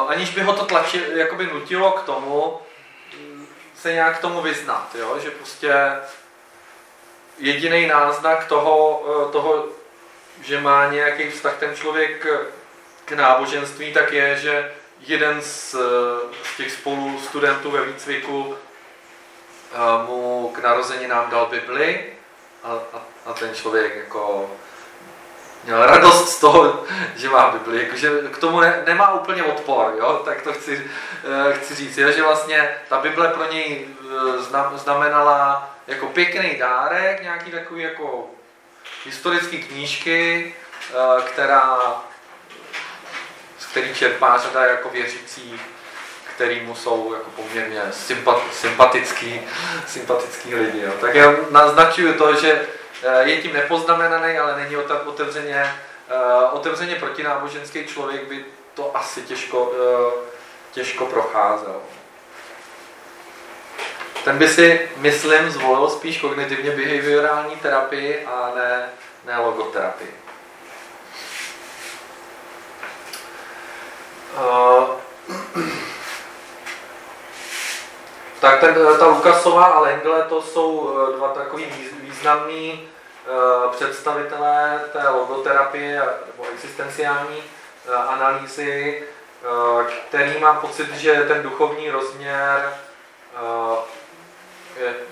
aniž by ho to tlačil, jakoby nutilo k tomu mm, se nějak k tomu vyznat, jo? že prostě jediný náznak toho, eh, toho, že má nějaký vztah ten člověk k náboženství, tak je, že jeden z, z těch spolu studentů ve výcviku mu k narozeninám dal Bibli a, a a ten člověk jako měl radost z toho, že má Bibli, jakože k tomu ne, nemá úplně odpor, jo? tak to chci, uh, chci říct, je, že vlastně ta Bible pro něj uh, znamenala jako pěkný dárek, nějaký takový jako historický knížky, uh, která, z který čerpá řada jako věřících, který mu jsou jako poměrně sympat, sympatický, sympatický lidi. Jo. Tak já naznačuju to, že Eh, je tím nepoznamenaný, ale není otevřeně, eh, otevřeně protináboženský člověk by to asi těžko, eh, těžko procházel. Ten by si, myslím, zvolil spíš kognitivně behaviorální terapii a ne, ne logoterapii. Tak ten, ta Lukasová a Lengle to jsou dva takový významní uh, představitelé té logoterapie nebo existenciální uh, analýzy, uh, který mám pocit, že ten duchovní rozměr,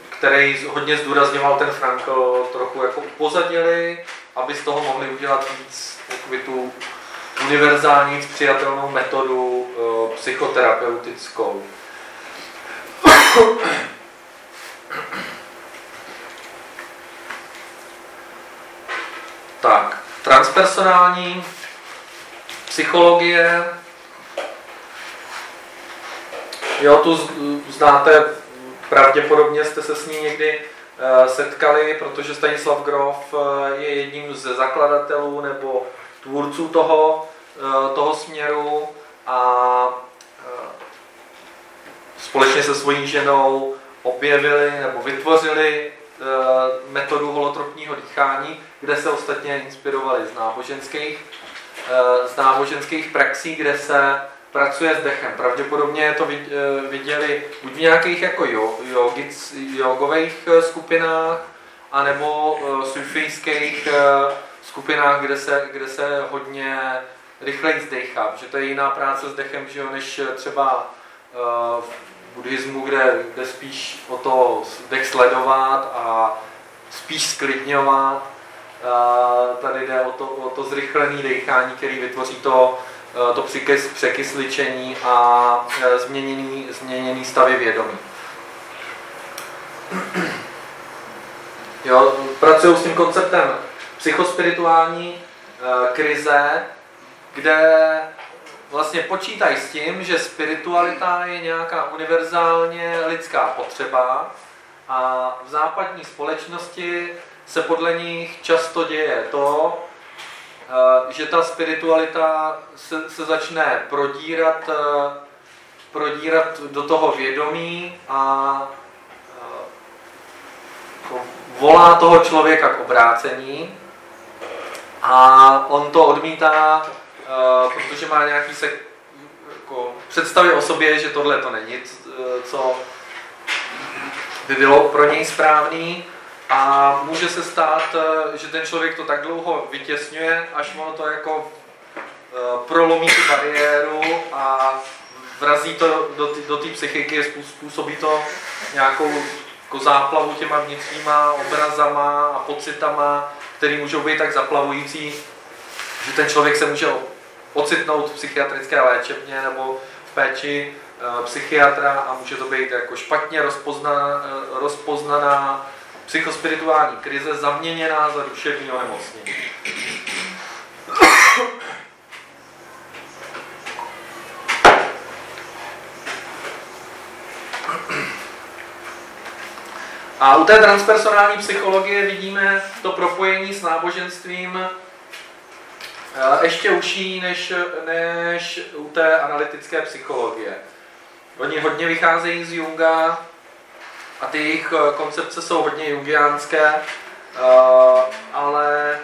který hodně zdůrazňoval ten Frankl, trochu jako upozadili, aby z toho mohli udělat víc tu univerzální, přijatelnou metodu psychoterapeutickou. Tak, transpersonální psychologie. Jo, tu znáte, pravděpodobně jste se s ní někdy eh, setkali, protože Stanislav Grof eh, je jedním ze zakladatelů nebo tvůrců toho, eh, toho směru a společně se svojí ženou objevili nebo vytvořili metodu holotropního dýchání, kde se ostatně inspirovali z náboženských z náboženských praxí, kde se pracuje s dechem. Pravděpodobně to viděli buď v nějakých jako jogových skupinách, anebo sufijských skupinách, kde se, kde se hodně rychleji zdechá, že to je jiná práce s dechem, že jo, než třeba buddhismu, kde, kde spíš o to dech sledovat a spíš sklidňovat. Tady jde o to, o to zrychlené dechání, který vytvoří to, uh, to přikys, překysličení a uh, změněný, změněný stavy vědomí. Jo, pracují s tím konceptem psychospirituální uh, krize, kde vlastně počítají s tím, že spiritualita je nějaká univerzálně lidská potřeba a v západní společnosti se podle nich často děje to, eh, že ta spiritualita se, se začne prodírat, eh, prodírat do toho vědomí a eh, volá toho člověka k obrácení a on to odmítá protože má nějaký se, jako, představy o sobě, že tohle to není, eh, co by bylo pro něj správný. A může se stát, eh, že ten člověk to tak dlouho vytěsňuje, až ono to jako prolomí tu bariéru a vrazí to do, do té psychiky, způsobí to nějakou jako záplavu těma vnitřníma obrazama a pocitama, které můžou být tak zaplavující, že ten člověk se může ocitnout v psychiatrické léčebně nebo v péči eh, psychiatra a může to být jako špatně rozpoznaná, eh, rozpoznaná psychospirituální krize zaměněná za duševní onemocnění. A u té transpersonální psychologie vidíme to propojení s náboženstvím ještě užší než, než u té analytické psychologie. Oni hodně vycházejí z Junga a ty jejich eh, koncepce jsou hodně jungiánské, eh, ale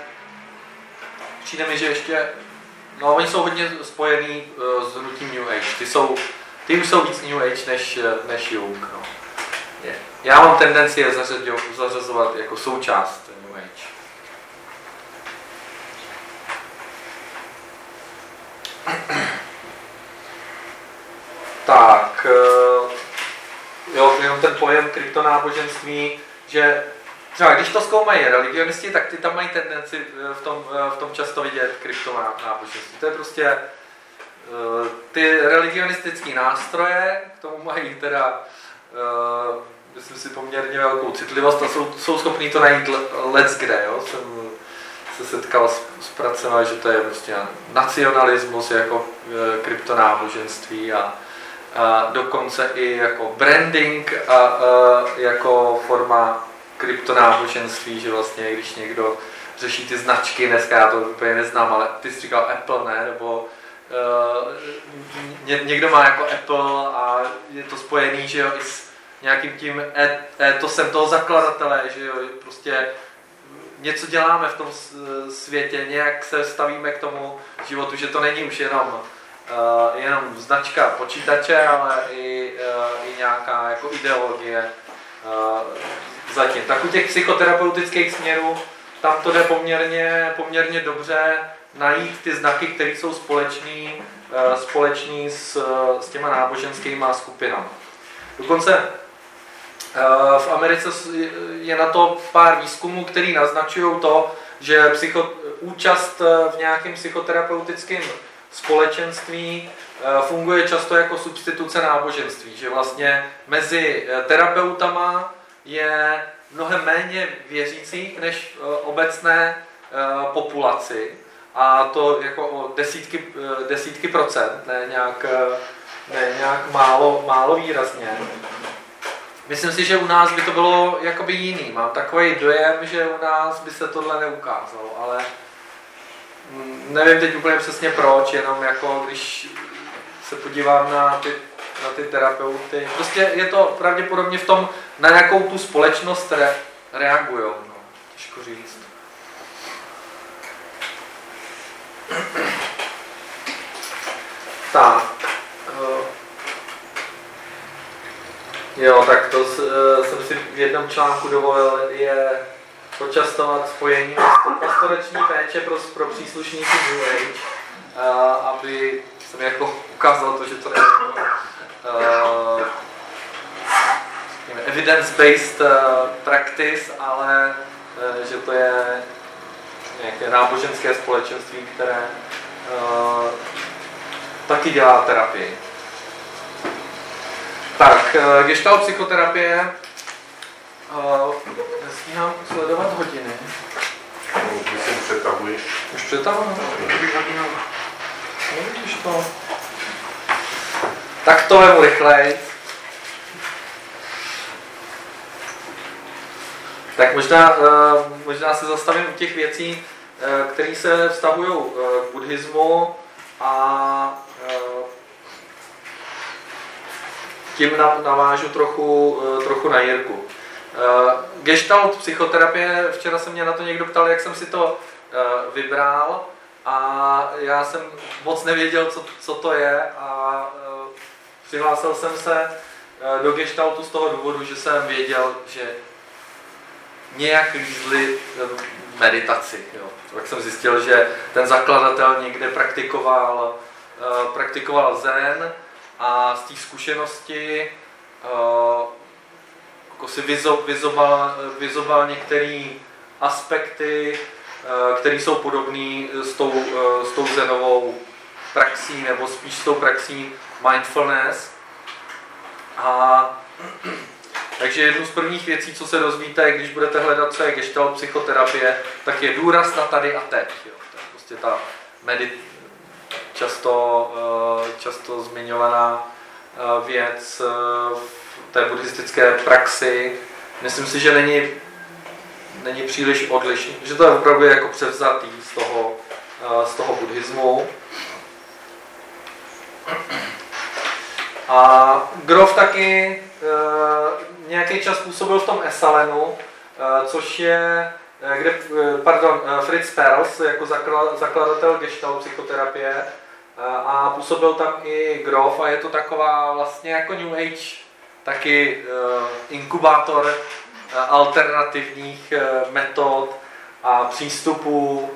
přijde mi, že ještě, no oni jsou hodně spojený eh, s hnutím New Age. Ty, jsou, ty už jsou víc New Age než, než Jung. No. Já mám tendenci je zařazovat jako součást New Age. Tak, eh, jo, jenom ten pojem kryptonáboženství, že třeba když to zkoumají religionisti, tak ty tam mají tendenci eh, v tom, eh, v tom často vidět kryptonáboženství. To je prostě ty religionistické nástroje, k tomu mají teda myslím si poměrně velkou citlivost a jsou, jsou schopní to najít let's kde, jo? Jsem se setkal s, s pracema, že to je prostě nacionalismus jako kryptonáboženství a, a dokonce i jako branding a, a jako forma kryptonáboženství, že vlastně když někdo řeší ty značky, dneska já to úplně neznám, ale ty jsi říkal Apple, ne? Nebo uh, ně, někdo má jako Apple a je to spojený, že jo, i s nějakým tím etosem toho zakladatele, že jo, prostě něco děláme v tom světě, nějak se stavíme k tomu životu, že to není už jenom, uh, jenom značka počítače, ale i, uh, i nějaká jako ideologie uh, zatím. Tak u těch psychoterapeutických směrů tam to jde poměrně, poměrně dobře najít ty znaky, které jsou společný, uh, společný s, s těma náboženskými skupinami. Dokonce Eh, v Americe je na to pár výzkumů, který naznačují to, že psycho, účast v nějakém psychoterapeutickém společenství eh, funguje často jako substituce náboženství, že vlastně mezi terapeutama je mnohem méně věřících než obecné populaci a to jako o desítky, desítky procent, ne nějak, ne nějak málo, málo výrazně. Myslím si, že u nás by to bylo jakoby jiný. Mám takový dojem, že u nás by se tohle neukázalo, ale Mm, nevím teď úplně přesně proč, jenom jako když se podívám na ty, na ty terapeuty. Prostě je to pravděpodobně v tom, na jakou tu společnost re, reagují. No, těžko říct. Tak. Eh, jo, tak to eh, jsem si v jednom článku dovolil, je počastovat spojení pastoreční péče pro, pro příslušníky New Age, aby jsem jako ukázal to, že to je uh, evidence-based uh, practice, ale uh, že to je nějaké náboženské společenství, které taky dělá terapii. Tak, gestalt psychoterapie. Uh, nestíhám sledovat hodiny. Myslím, přetahuješ. Už přetahuji? Nevidíš to? Tak to vemu rychleji. Tak možná, uh, možná se zastavím u těch věcí, uh, které se vztahují uh, k buddhismu a tím navážu trochu, trochu na Jirku. Gestalt psychoterapie, včera se mě na to někdo ptal, jak jsem si to vybral a já jsem moc nevěděl, co, co to je a přihlásil jsem se do gestaltu z toho důvodu, že jsem věděl, že nějak lízli meditaci. Jo. Tak jsem zjistil, že ten zakladatel někde praktikoval, uh, praktikoval zen a z té zkušenosti uh, jako si vyzoval, vyzoval některé aspekty, uh, které jsou podobné s tou, uh, s tou zenovou praxí, nebo spíš s tou praxí mindfulness. A takže jednu z prvních věcí, co se dozvíte, když budete hledat, co je gestalt psychoterapie, tak je důraz na tady a teď. Jo. To je prostě ta medit, často, eh, často zmiňovaná eh, věc eh, v té buddhistické praxi. Myslím si, že není, není příliš odlišný, že to je opravdu jako převzatý z toho, z toho buddhismu. A Grof taky nějaký čas působil v tom Esalenu, eh, což je, eh, kde, eh, pardon, Fritz Perls jako zakladatel gestalt psychoterapie a působil tam i Grof a je to taková vlastně jako New Age taky inkubátor alternativních metod a přístupů.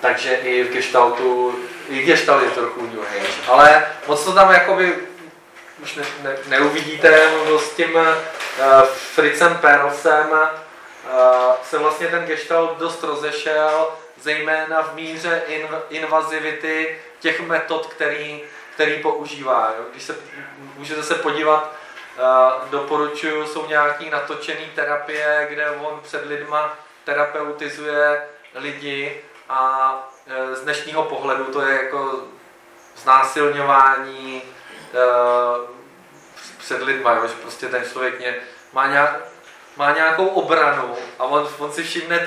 Takže i v gestaltu, i gestalt je trochu New Age, ale moc to tam jakoby už ne, ne, neuvidíte, mluvil s tím uh, Fritzem Perlsem, uh, se vlastně ten gestalt dost rozešel, zejména v míře in, invazivity těch metod, který, který používá. Jo. Když se můžete se podívat, uh, doporučuju, jsou nějaký natočený terapie, kde on před lidma terapeutizuje lidi a uh, z dnešního pohledu to je jako znásilňování, uh, před lidma, jo, že prostě ten člověk mě, má, nějak, má nějakou obranu a on, on si všimne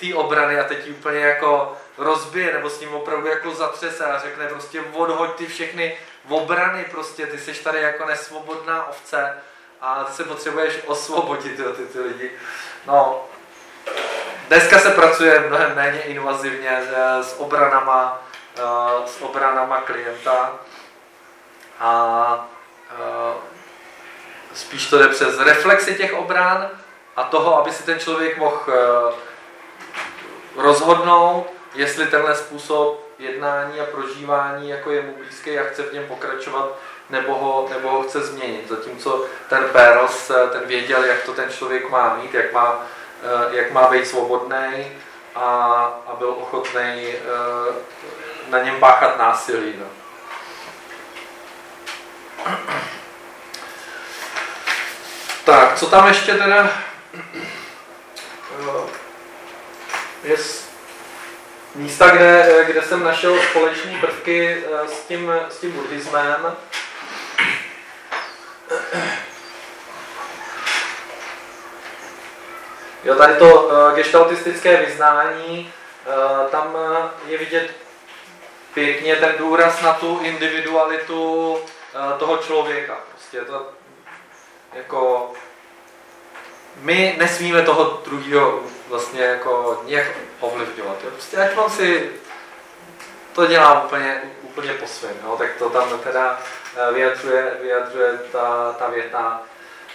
té obrany a teď úplně jako rozbije nebo s ním opravdu jako zatřese a řekne prostě odhoď ty všechny obrany prostě, ty jsi tady jako nesvobodná ovce a ty se potřebuješ osvobodit jo, ty, ty lidi. No, dneska se pracuje mnohem méně invazivně s obranama, eh, s obranama klienta a e, spíš to jde přes reflexy těch obrán a toho, aby si ten člověk mohl e, rozhodnout, jestli tenhle způsob jednání a prožívání jako je mu blízký a chce v něm pokračovat, nebo ho, nebo ho chce změnit. Zatímco ten Péros, e, ten věděl, jak to ten člověk má mít, jak má, jak má být svobodný a, a byl ochotný na něm páchat násilí. No. Tak, co tam ještě teda eh, je místa, kde, kde jsem našel společné prvky eh, s tím, s tím buddhismem. Jo, tady to uh, gestaltistické vyznání, uh, tam je vidět pěkně ten důraz na tu individualitu toho člověka. Prostě to jako my nesmíme toho druhého vlastně jako nějak ovlivňovat. Jo? Prostě ať on si to dělá úplně, úplně po svém. No, tak to tam teda eh, vyjadřuje, vyjadřuje ta, ta věta,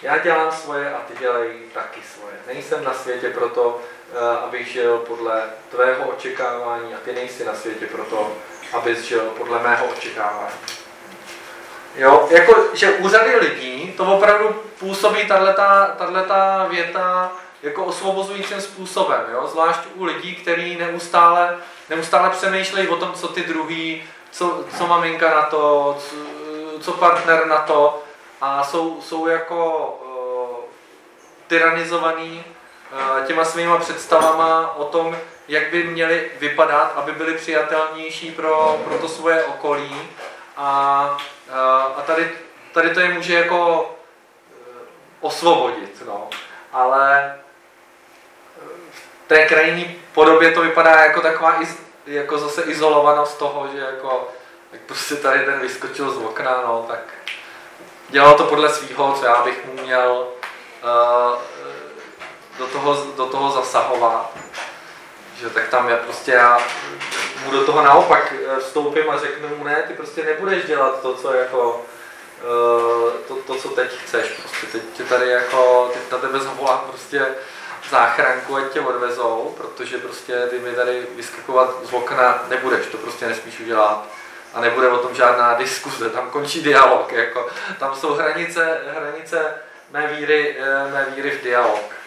já dělám svoje a ty dělej taky svoje. Nejsem na světě proto, eh, abych žil podle tvého očekávání a ty nejsi na světě proto, abys žil podle mého očekávání. Jo, jako, že u řady lidí to opravdu působí tato věta jako osvobozujícím způsobem, jo? zvlášť u lidí, kteří neustále, neustále přemýšlejí o tom, co ty druhý, co, co maminka na to, co, co partner na to a jsou, jsou jako uh, tyranizovaný uh, těma svýma představama o tom, jak by měli vypadat, aby byli přijatelnější pro, pro to svoje okolí. A, uh, a tady, tady to je může jako uh, osvobodit. No. Ale té krajní podobě to vypadá jako taková iz, jako zase izolovanost toho, že jako jak prostě tady ten vyskočil z okna, no, tak dělal to podle svého, co já bych mu měl uh, do, toho, do toho zasahovat. Že tak tam já prostě já mu do toho naopak eh, vstoupím a řeknu mu, ne, ty prostě nebudeš dělat to, co jako uh, to, to, co teď chceš. Prostě teď tě tady jako, teď na tebe zavolám prostě záchranku, ať tě odvezou, protože prostě ty mi tady vyskakovat z okna nebudeš, to prostě nesmíš udělat a nebude o tom žádná diskuze, tam končí dialog, jako, tam jsou hranice, hranice mé víry, eh, mé víry v dialog.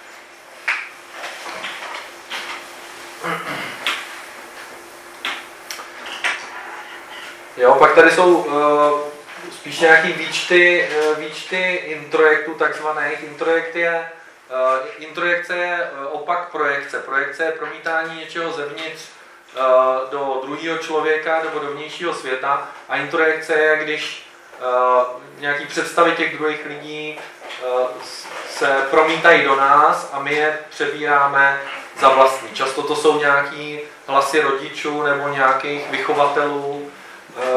Jo, pak tady jsou uh, spíš nějaký výčty, uh, výčty introjektů, takzvaných. Introjekt je, introjekce je opak projekce. Projekce je promítání něčeho zevnitř Eh, do druhého člověka nebo do vnějšího světa a introjekce je, když eh, nějaký představy těch druhých lidí eh, se promítají do nás a my je přebíráme za vlastní. Často to jsou nějaký hlasy rodičů nebo nějakých vychovatelů,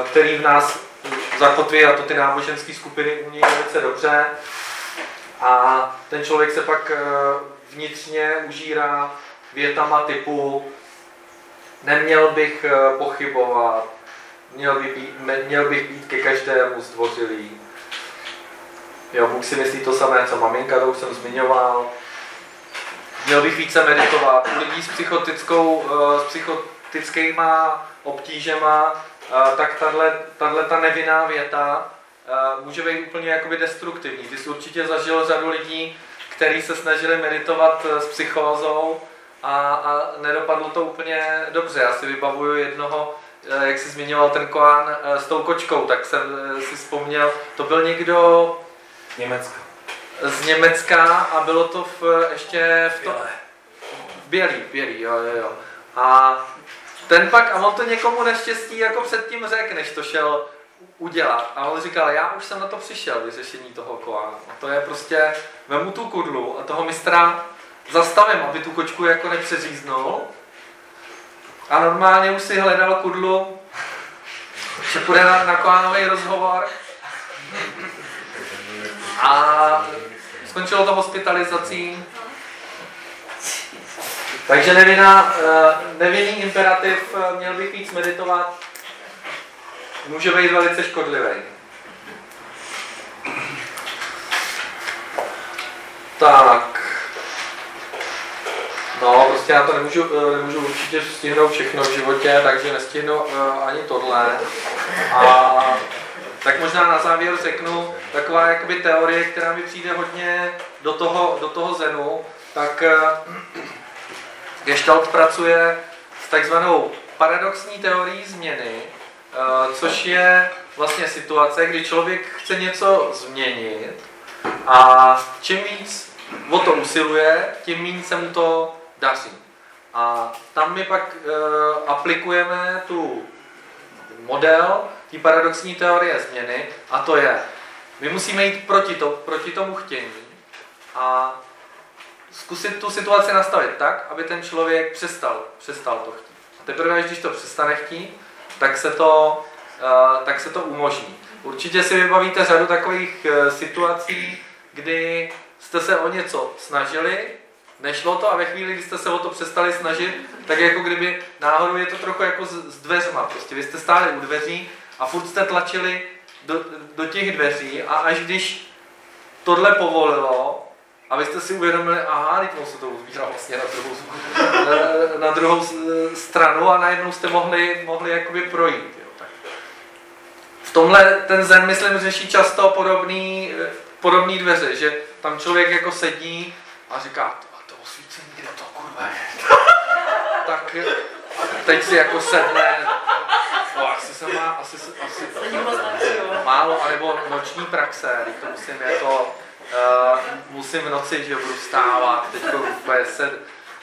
který v nás zakotví a to ty náboženské skupiny umějí velice dobře. A ten člověk se pak vnitřně užírá větama typu Neměl bych eh, pochybovat, měl, by být, měl bych být ke každému zdvořilý. Jo, Bůh si myslí to samé, co maminka, to už jsem zmiňoval. Měl bych více meditovat. U lidí s, psychotickou, eh, s psychotickýma obtížema, eh, tak tahle ta nevinná věta může být úplně jakoby destruktivní. Ty jsi určitě zažil řadu lidí, kteří se snažili meditovat s psychózou, a, a nedopadlo to úplně dobře. Já si vybavuju jednoho, eh, jak jsi zmiňoval ten Koán eh, s tou kočkou, tak jsem eh, si vzpomněl, to byl někdo... Německa. Z Německa a bylo to v, ještě v to... Bělý, bělý, jo, jo, jo. A ten pak, a on to někomu neštěstí jako předtím řekl, než to šel udělat. A on říkal, já už jsem na to přišel, vyřešení toho koánu. A to je prostě, vemu tu kudlu a toho mistra zastavím, aby tu kočku jako nepřeříznul. A normálně už si hledal kudlu, že půjde na, na kolánový rozhovor. A skončilo to hospitalizací. Takže nevinná, eh, nevinný imperativ, měl bych víc meditovat, může být velice škodlivý. Tak. No, prostě já to nemůžu, eh, nemůžu určitě stihnout všechno v životě, takže nestihnu uh, ani tohle. A tak možná na závěr řeknu taková jakoby teorie, která mi přijde hodně do toho, do toho zenu, tak uh, Gestalt pracuje s takzvanou paradoxní teorií změny, což je vlastně situace, kdy člověk chce něco změnit a čím víc o to usiluje, tím méně se mu to daří. A tam my pak e, aplikujeme tu model té paradoxní teorie změny a to je, my musíme jít proti, to, proti tomu chtění a zkusit tu situaci nastavit tak, aby ten člověk přestal, přestal to chtít. A teprve, když to přestane chtít, tak se to, e, tak se to umožní. Určitě si vybavíte řadu takových e, situací, kdy jste se o něco snažili, nešlo to a ve chvíli, kdy jste se o to přestali snažit, tak jako kdyby náhodou je to trochu jako s dveřma. Prostě vy jste stáli u dveří a furt jste tlačili do, do těch dveří a až když tohle povolilo, a vy jste si uvědomili, aha, teď se to uzbíral vlastně na druhou, na, na druhou stranu a najednou jste mohli, mohli jakoby projít. Jo. Tak. V tomhle ten zen, myslím, řeší často podobný, podobný dveře, že tam člověk jako sedí a říká, to, to osvícení, kde to kurva je? tak teď si jako sedne, no asi se má, asi, asi, málo, anebo noční praxe, to musím jako Uh, musím v noci, že budu vstávat, teď úplně sed,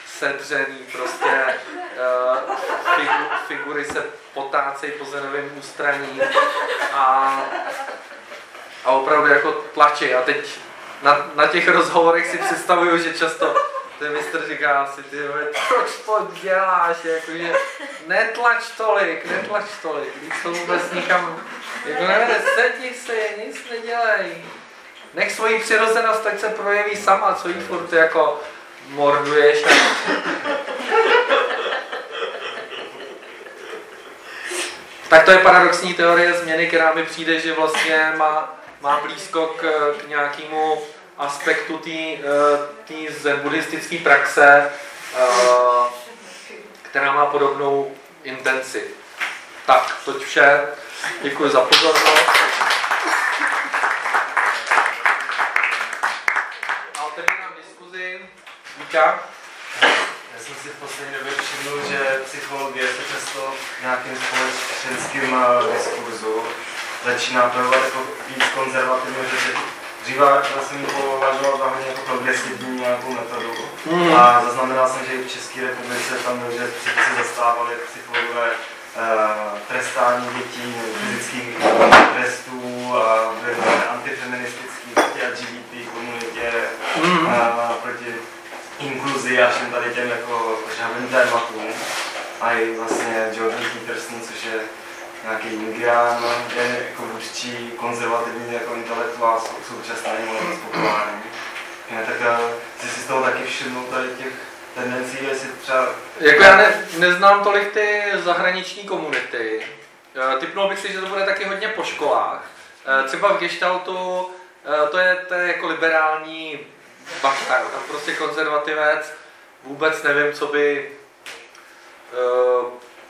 sedřený, prostě uh, figu, figury se potácejí po zenovém ústraní a, a opravdu jako tlačí. A teď na, na těch rozhovorech si představuju, že často ten mistr říká si, ty proč to děláš, jakože netlač tolik, netlač tolik, když to vůbec nikam, jako nevede, sedni si, nic nedělej. Nech svoji přirozenost, tak se projeví sama, co jí furt jako morduješ. tak to je paradoxní teorie změny, která mi přijde, že vlastně má, má blízko k, k nějakému aspektu té uh, zen buddhistické praxe, uh, která má podobnou intenci. Tak, toť vše. Děkuji za pozornost. Víka? Já jsem si v poslední době všiml, že psychologie se často nějakým společenským uh, diskurzu začíná projevovat jako víc konzervativně, že Dříve já jsem ji považoval za hodně jako progresivní nějakou metodu. Mm. A zaznamenal jsem, že i v České republice tam že se zastávali psychologové uh, trestání dětí, fyzických trestů, a byly antifeministický proti LGBT komunitě, mm. a proti inkluzi a všem tady těm jako žhavým tématům. A i vlastně Jordan Peterson, což je nějaký Jungian, je jako vůdčí konzervativní jako intelektuál současný, moc populární. Tak jsi si z toho taky všimnul tady těch tendencí, jestli třeba... Jako já ne, neznám tolik ty zahraniční komunity. Eh, typnul bych si, že to bude taky hodně po školách. Eh, třeba v Gestaltu eh, to je, to je jako liberální bachta, tam prostě konzervativec, vůbec nevím, co by,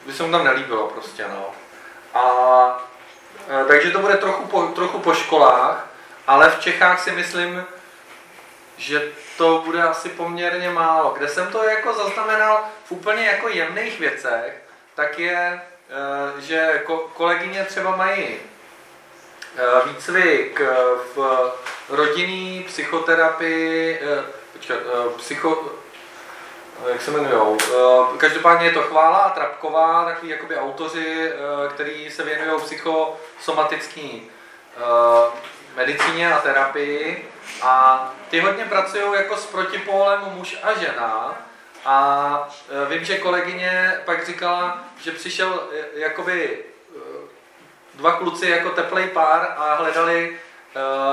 by se mu tam nelíbilo prostě, no. A, e, takže to bude trochu po, trochu po školách, ale v Čechách si myslím, že to bude asi poměrně málo. Kde jsem to jako zaznamenal v úplně jako jemných věcech, tak je, e, že kolegyně třeba mají výcvik v rodinný psychoterapii, počkat, psycho, jak se jmenují. Eh, každopádně je to Chvála a Trapková, takový jakoby autoři, eh, který se věnují psychosomatické eh, medicíně a terapii a ty hodně pracují jako s protipólem muž a žena a vím, že kolegyně pak říkala, že přišel jakoby dva kluci jako teplej pár a hledali,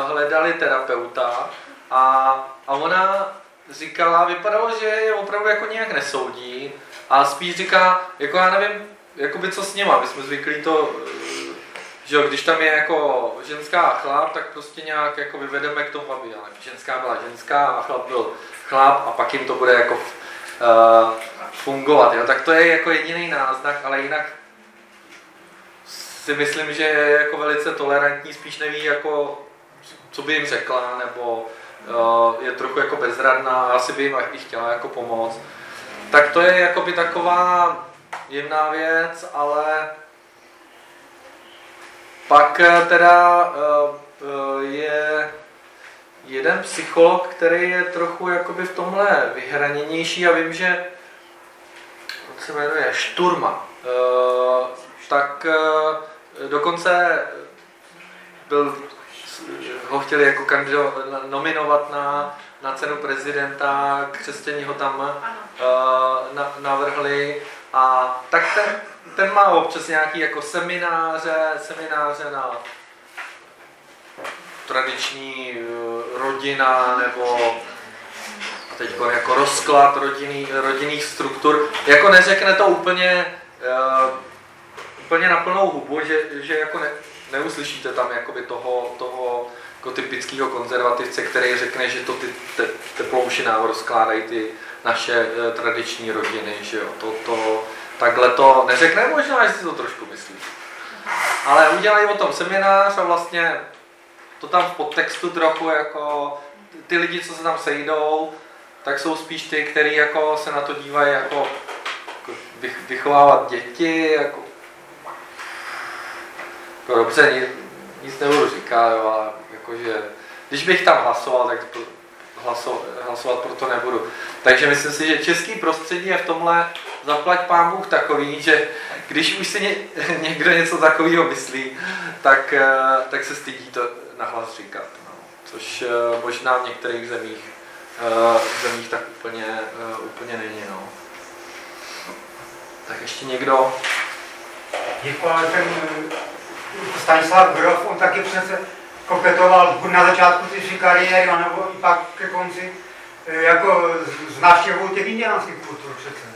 hledali terapeuta a, a ona říkala, vypadalo, že je opravdu jako nějak nesoudí a spíš říká, jako já nevím, jakoby co s něma, my jsme zvyklí to, že jo, když tam je jako ženská a chlap, tak prostě nějak jako vyvedeme k tomu, aby ale ženská byla ženská a chlap byl chlap a pak jim to bude jako uh, fungovat, jo, tak to je jako jediný náznak, ale jinak si myslím, že je jako velice tolerantní, spíš neví jako, co by jim řekla, nebo Eh, je trochu jako bezradná asi by jim i chtěla jako pomoct. Tak to je jakoby taková jemná věc, ale pak eh, teda eh, je jeden psycholog, který je trochu jakoby v tomhle vyhraněnější a vím, že on se jmenuje Šturma. Tak dokonce byl ho chtěli jako kandido, nominovat na, na cenu prezidenta, křesťaní ho tam uh, na, navrhli a tak ten, ten má občas nějaký jako semináře, semináře na tradiční uh, rodina nebo teď jako rozklad rodinný, rodinných struktur. Jako neřekne to úplně uh, úplně na plnou hubu, že, že jako ne, neuslyšíte tam jakoby toho, toho jako typického konzervativce, který řekne, že to ty te, teplouši nám rozkládají ty naše e, tradiční rodiny, že jo, to, to, takhle to neřekne, možná, že si to trošku myslí. Ale udělají o tom seminář a vlastně to tam v podtextu trochu jako ty lidi, co se tam sejdou, tak jsou spíš ty, kteří jako se na to dívají jako, jako vychovávat děti, jako, jako dobře, nic, nic nebudu říkat, jo, ale jakože, když bych tam hlasoval, tak to, hlasovat, hlasovat pro to nebudu. Takže myslím si, že český prostředí je v tomhle zaplať pán Bůh takový, že když už si ně, někdo něco takového myslí, tak, eh, tak se stydí to nahlas říkat. No. Což eh, možná v některých zemích, eh, v zemích tak úplně, úplně není. No. Tak ještě někdo? Děkuji, ten Stanislav Grof, on taky přece koketoval na začátku ty kariéry, nebo i pak ke konci, jako s návštěvou těch indiánských kultur přece.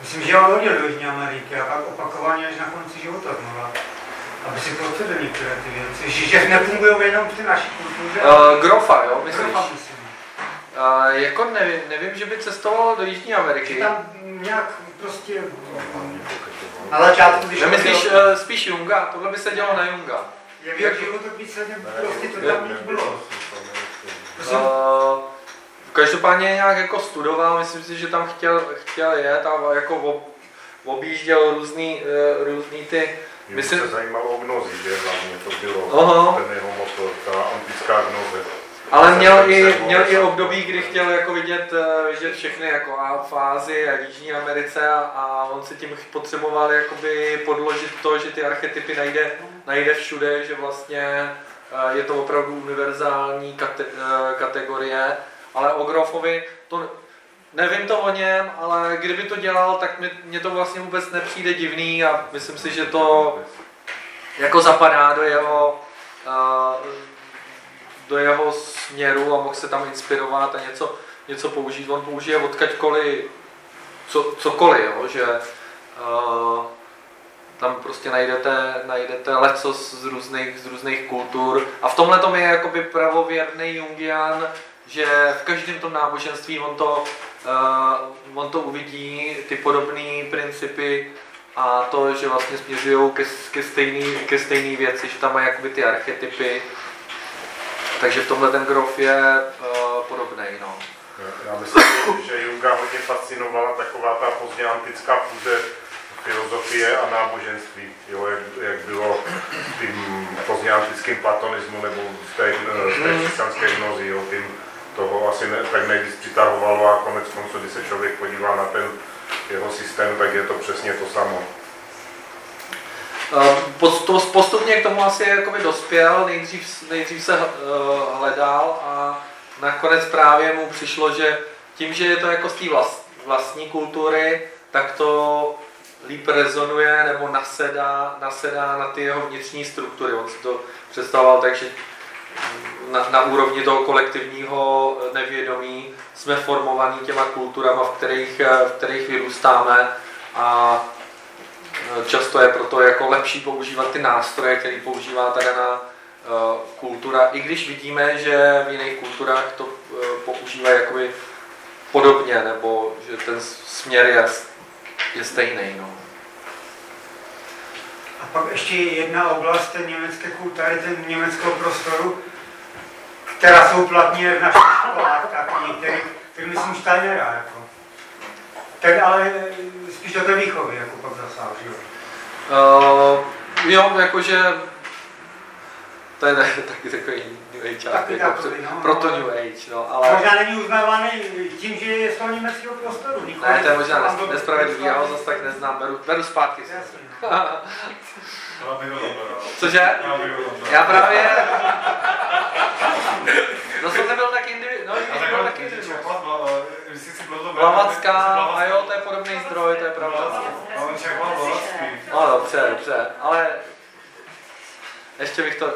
Myslím, že on hodil do Jižní Ameriky a pak opakovaně až na konci života znova. Aby si procedil některé ty věci. Že, že nefungují jenom v té naší kultuře. Uh, grofa, jo, myslíš? Grofa, myslím. Uh, jako nevím, nevím, že by cestoval do Jižní Ameriky. Že tam nějak prostě na začátku, když... Nemyslíš uh, spíš Junga? Tohle by se dělo na Junga. Je v jak životopisě, prostě to tam bylo. Uh, Každopádně nějak jako studoval, myslím si, že tam chtěl, chtěl jet a jako ob, objížděl různý, uh, různý ty... Mě myslím... se zajímalo o gnozi, že hlavně to bylo Aha. ten jeho motor, ta antická gnoze. Ale měl i, měl i období, kdy chtěl jako vidět, eh, vidět všechny jako a fázy a Jižní Americe a, a on se tím potřeboval jakoby podložit to, že ty archetypy najde, najde všude, že vlastně eh, je to opravdu univerzální kate, kategorie. Ale o Grofovi to nevím to o něm, ale kdyby to dělal, tak mě, mě to vlastně vůbec nepřijde divný a myslím si, že to jako zapadá do jeho, uh, do jeho směru a mohl se tam inspirovat a něco, něco použít. On použije odkaďkoliv, co, cokoliv, jo, že uh, tam prostě najdete, najdete leco z různých, z různých kultur a v tomhle tom je jakoby pravověrný Jungian, že v každém tom náboženství on to, uh, on to uvidí, ty podobné principy a to, že vlastně směřují ke, ke stejné ke stejný věci, že tam mají jakoby ty archetypy. Takže v tomhle ten grof je uh, podobný. No. Já myslím, že Junga hodně fascinovala taková ta pozdně antická fúze filozofie a náboženství, jo, jak, jak bylo tím pozdně antickým platonismu nebo v té, v té křesťanské gnozi, jo, tím toho asi ne, tak nejvíc přitahovalo a konec konců, když se člověk podívá na ten jeho systém, tak je to přesně to samo. Postupně k tomu asi jakoby dospěl, nejdřív, nejdřív se eh, hledal a nakonec právě mu přišlo, že tím, že je to jako z té vlast, vlastní kultury, tak to líp rezonuje nebo nasedá, nasedá na ty jeho vnitřní struktury. On si to představoval tak, že na, na úrovni toho kolektivního nevědomí jsme formovaní těma kulturama, v kterých, v kterých vyrůstáme a často je proto jako lepší používat ty nástroje, které používá ta daná uh, kultura, i když vidíme, že v jiných kulturách to uh, používají jakoby podobně, nebo že ten směr je, je stejný. No. A pak ještě jedna oblast té německé kultury, ten německého prostoru, která jsou platně v našich školách, tak některý, který myslím Steinera, jako. Ten ale spíš do té výchovy, jako pak zasáhl, že jo? Uh, jo, jakože to je taky takový New Age, taky jako takový, no, proto no, New Age, no, ale... Možná není uznávaný tím, že je z toho německého prostoru. Ne, to je možná nespravedlivý, já ho zase tak neznám, beru, beru zpátky. Cože? Já právě... No jsem nebyl tak individuální, no byl taky individuální. Blavacká, a jo, to je podobný zdroj, to je pravda. No dobře, dobře, ale ještě bych to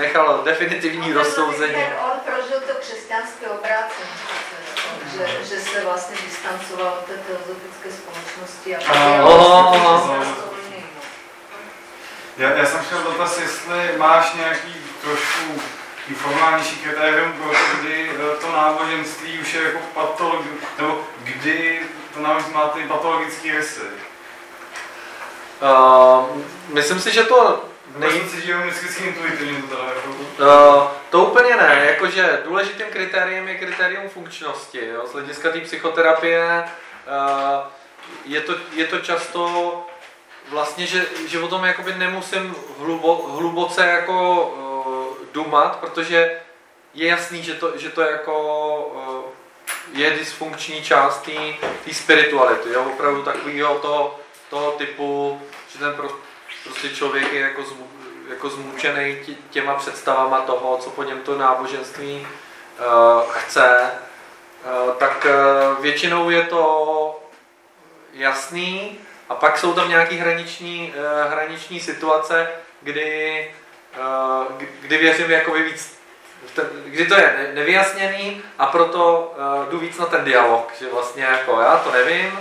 nechal definitivní rozsouzení. On prožil to křesťanské obrácení, že, že se vlastně distancoval od té teozofické společnosti a. Já, já jsem chtěl dotaz, jestli máš nějaký trošku formálnější kritérium pro to, kdy eh, to náboženství už je jako patologické, nebo kdy to náboženství má ty patologické rysy. Uh, myslím si, že to Nej... Myslím si, že je vždycky intuitivní to jako... Uh, to úplně ne, jakože důležitým kritériem je kritérium funkčnosti. Jo? Z hlediska té psychoterapie uh, je, to, je to často vlastně, že, že o tom jakoby nemusím hlubo, hluboce jako dumat, protože je jasný, že to, že to jako uh, je dysfunkční část té spirituality, jo? opravdu takového toho, toho typu, že ten pro, prostě člověk je jako, zmu, jako zmučený těma představama toho, co po něm to náboženství uh, chce, uh, tak uh, většinou je to jasný a pak jsou tam nějaké hraniční, uh, hraniční situace, kdy, kdy věřím jakoby víc, kdy to je nevyjasněný a proto uh, jdu víc na ten dialog, že vlastně jako já to nevím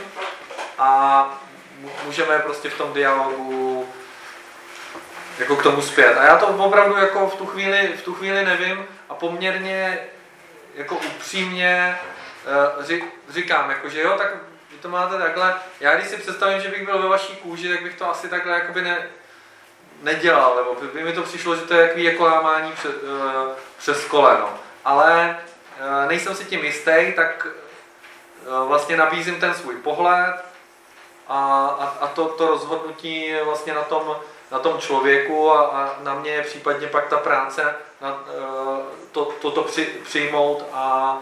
a můžeme prostě v tom dialogu jako k tomu zpět. A já to opravdu jako v tu chvíli, v tu chvíli nevím a poměrně jako upřímně uh, říkám, jako, že jo, tak vy to máte takhle. Já když si představím, že bych byl ve vaší kůži, tak bych to asi takhle jakoby ne, nedělal, nebo by mi to přišlo, že to je takový jako lámání přes, uh, přes koleno. Ale uh, nejsem si tím jistý, tak uh, vlastně nabízím ten svůj pohled a, a, a to, to rozhodnutí vlastně na tom, na tom člověku a, a na mě je případně pak ta práce na, eh, to, toto při, přijmout a,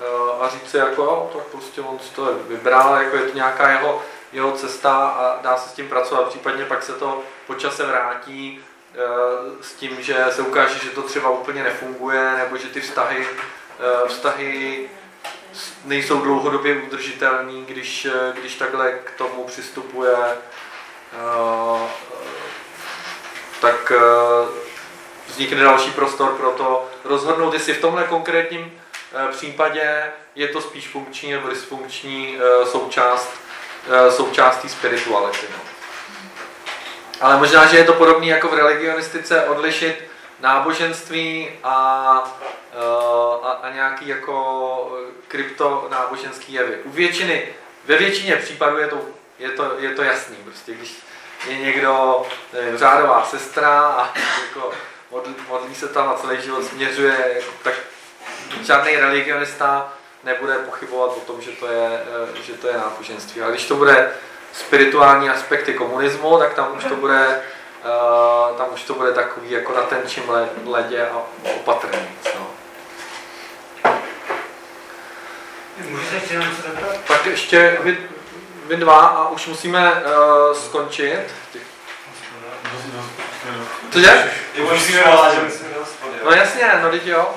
eh, a říct si jako, jo, tak prostě on si to vybral, jako je to nějaká jeho, jeho cesta a dá se s tím pracovat, případně pak se to po čase vrátí eh, s tím, že se ukáže, že to třeba úplně nefunguje, nebo že ty vztahy, vztahy nejsou dlouhodobě udržitelný, když, když takhle k tomu přistupuje tak eh, vznikne další prostor pro to rozhodnout, jestli v tomhle konkrétním eh, případě je to spíš funkční nebo dysfunkční eh, součást, součástí spirituality. No. Ale možná, že je to podobné jako v religionistice odlišit náboženství a, a, a nějaký jako krypto náboženský jevy. U většiny, ve většině případů je to, je to, je to jasný. Prostě když je někdo nevím, řádová sestra a jako modlí, modlí se tam a celý život směřuje, tak žádný religionista nebude pochybovat o tom, že to je, eh, že to je náboženství. Ale když to bude spirituální aspekty komunismu, tak tam už to bude, uh, tam už to bude takový jako na tenčím ledě a opatrný. No. Tak ještě vy, vy dva a už musíme uh, skončit. Cože? No jasně, no teď jo.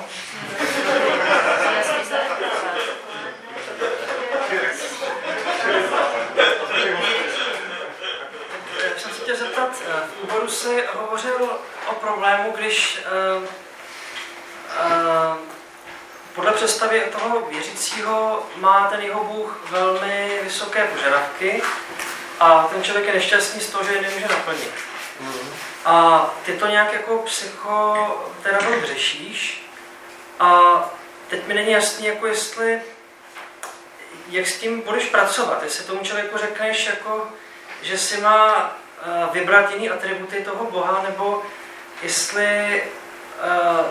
jsem se chtěl zeptat, eh, v úvodu si hovořil o problému, když uh, uh, podle představy toho věřícího má ten jeho Bůh velmi vysoké požadavky a ten člověk je nešťastný z toho, že je nemůže naplnit. Mm. A ty to nějak jako psychoterapeut řešíš a teď mi není jasný, jako jestli, jak s tím budeš pracovat, jestli tomu člověku řekneš, jako, že si má vybrat jiný atributy toho Boha, nebo jestli uh,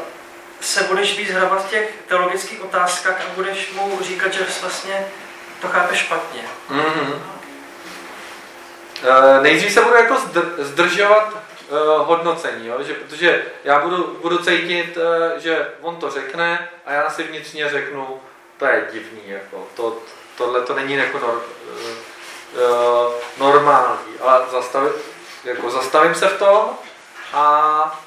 se budeš víc hrabat v těch teologických otázkách a budeš mu říkat, že vlastně to chápe špatně. Mm-hmm. Nejdřív se budu jako zdržovat hodnocení, jo? Že, protože já budu, budu cítit, že on to řekne a já si vnitřně řeknu, to je divný, jako, to, tohle to není jako nor, uh, normální, ale zastavit, jako zastavím se v tom a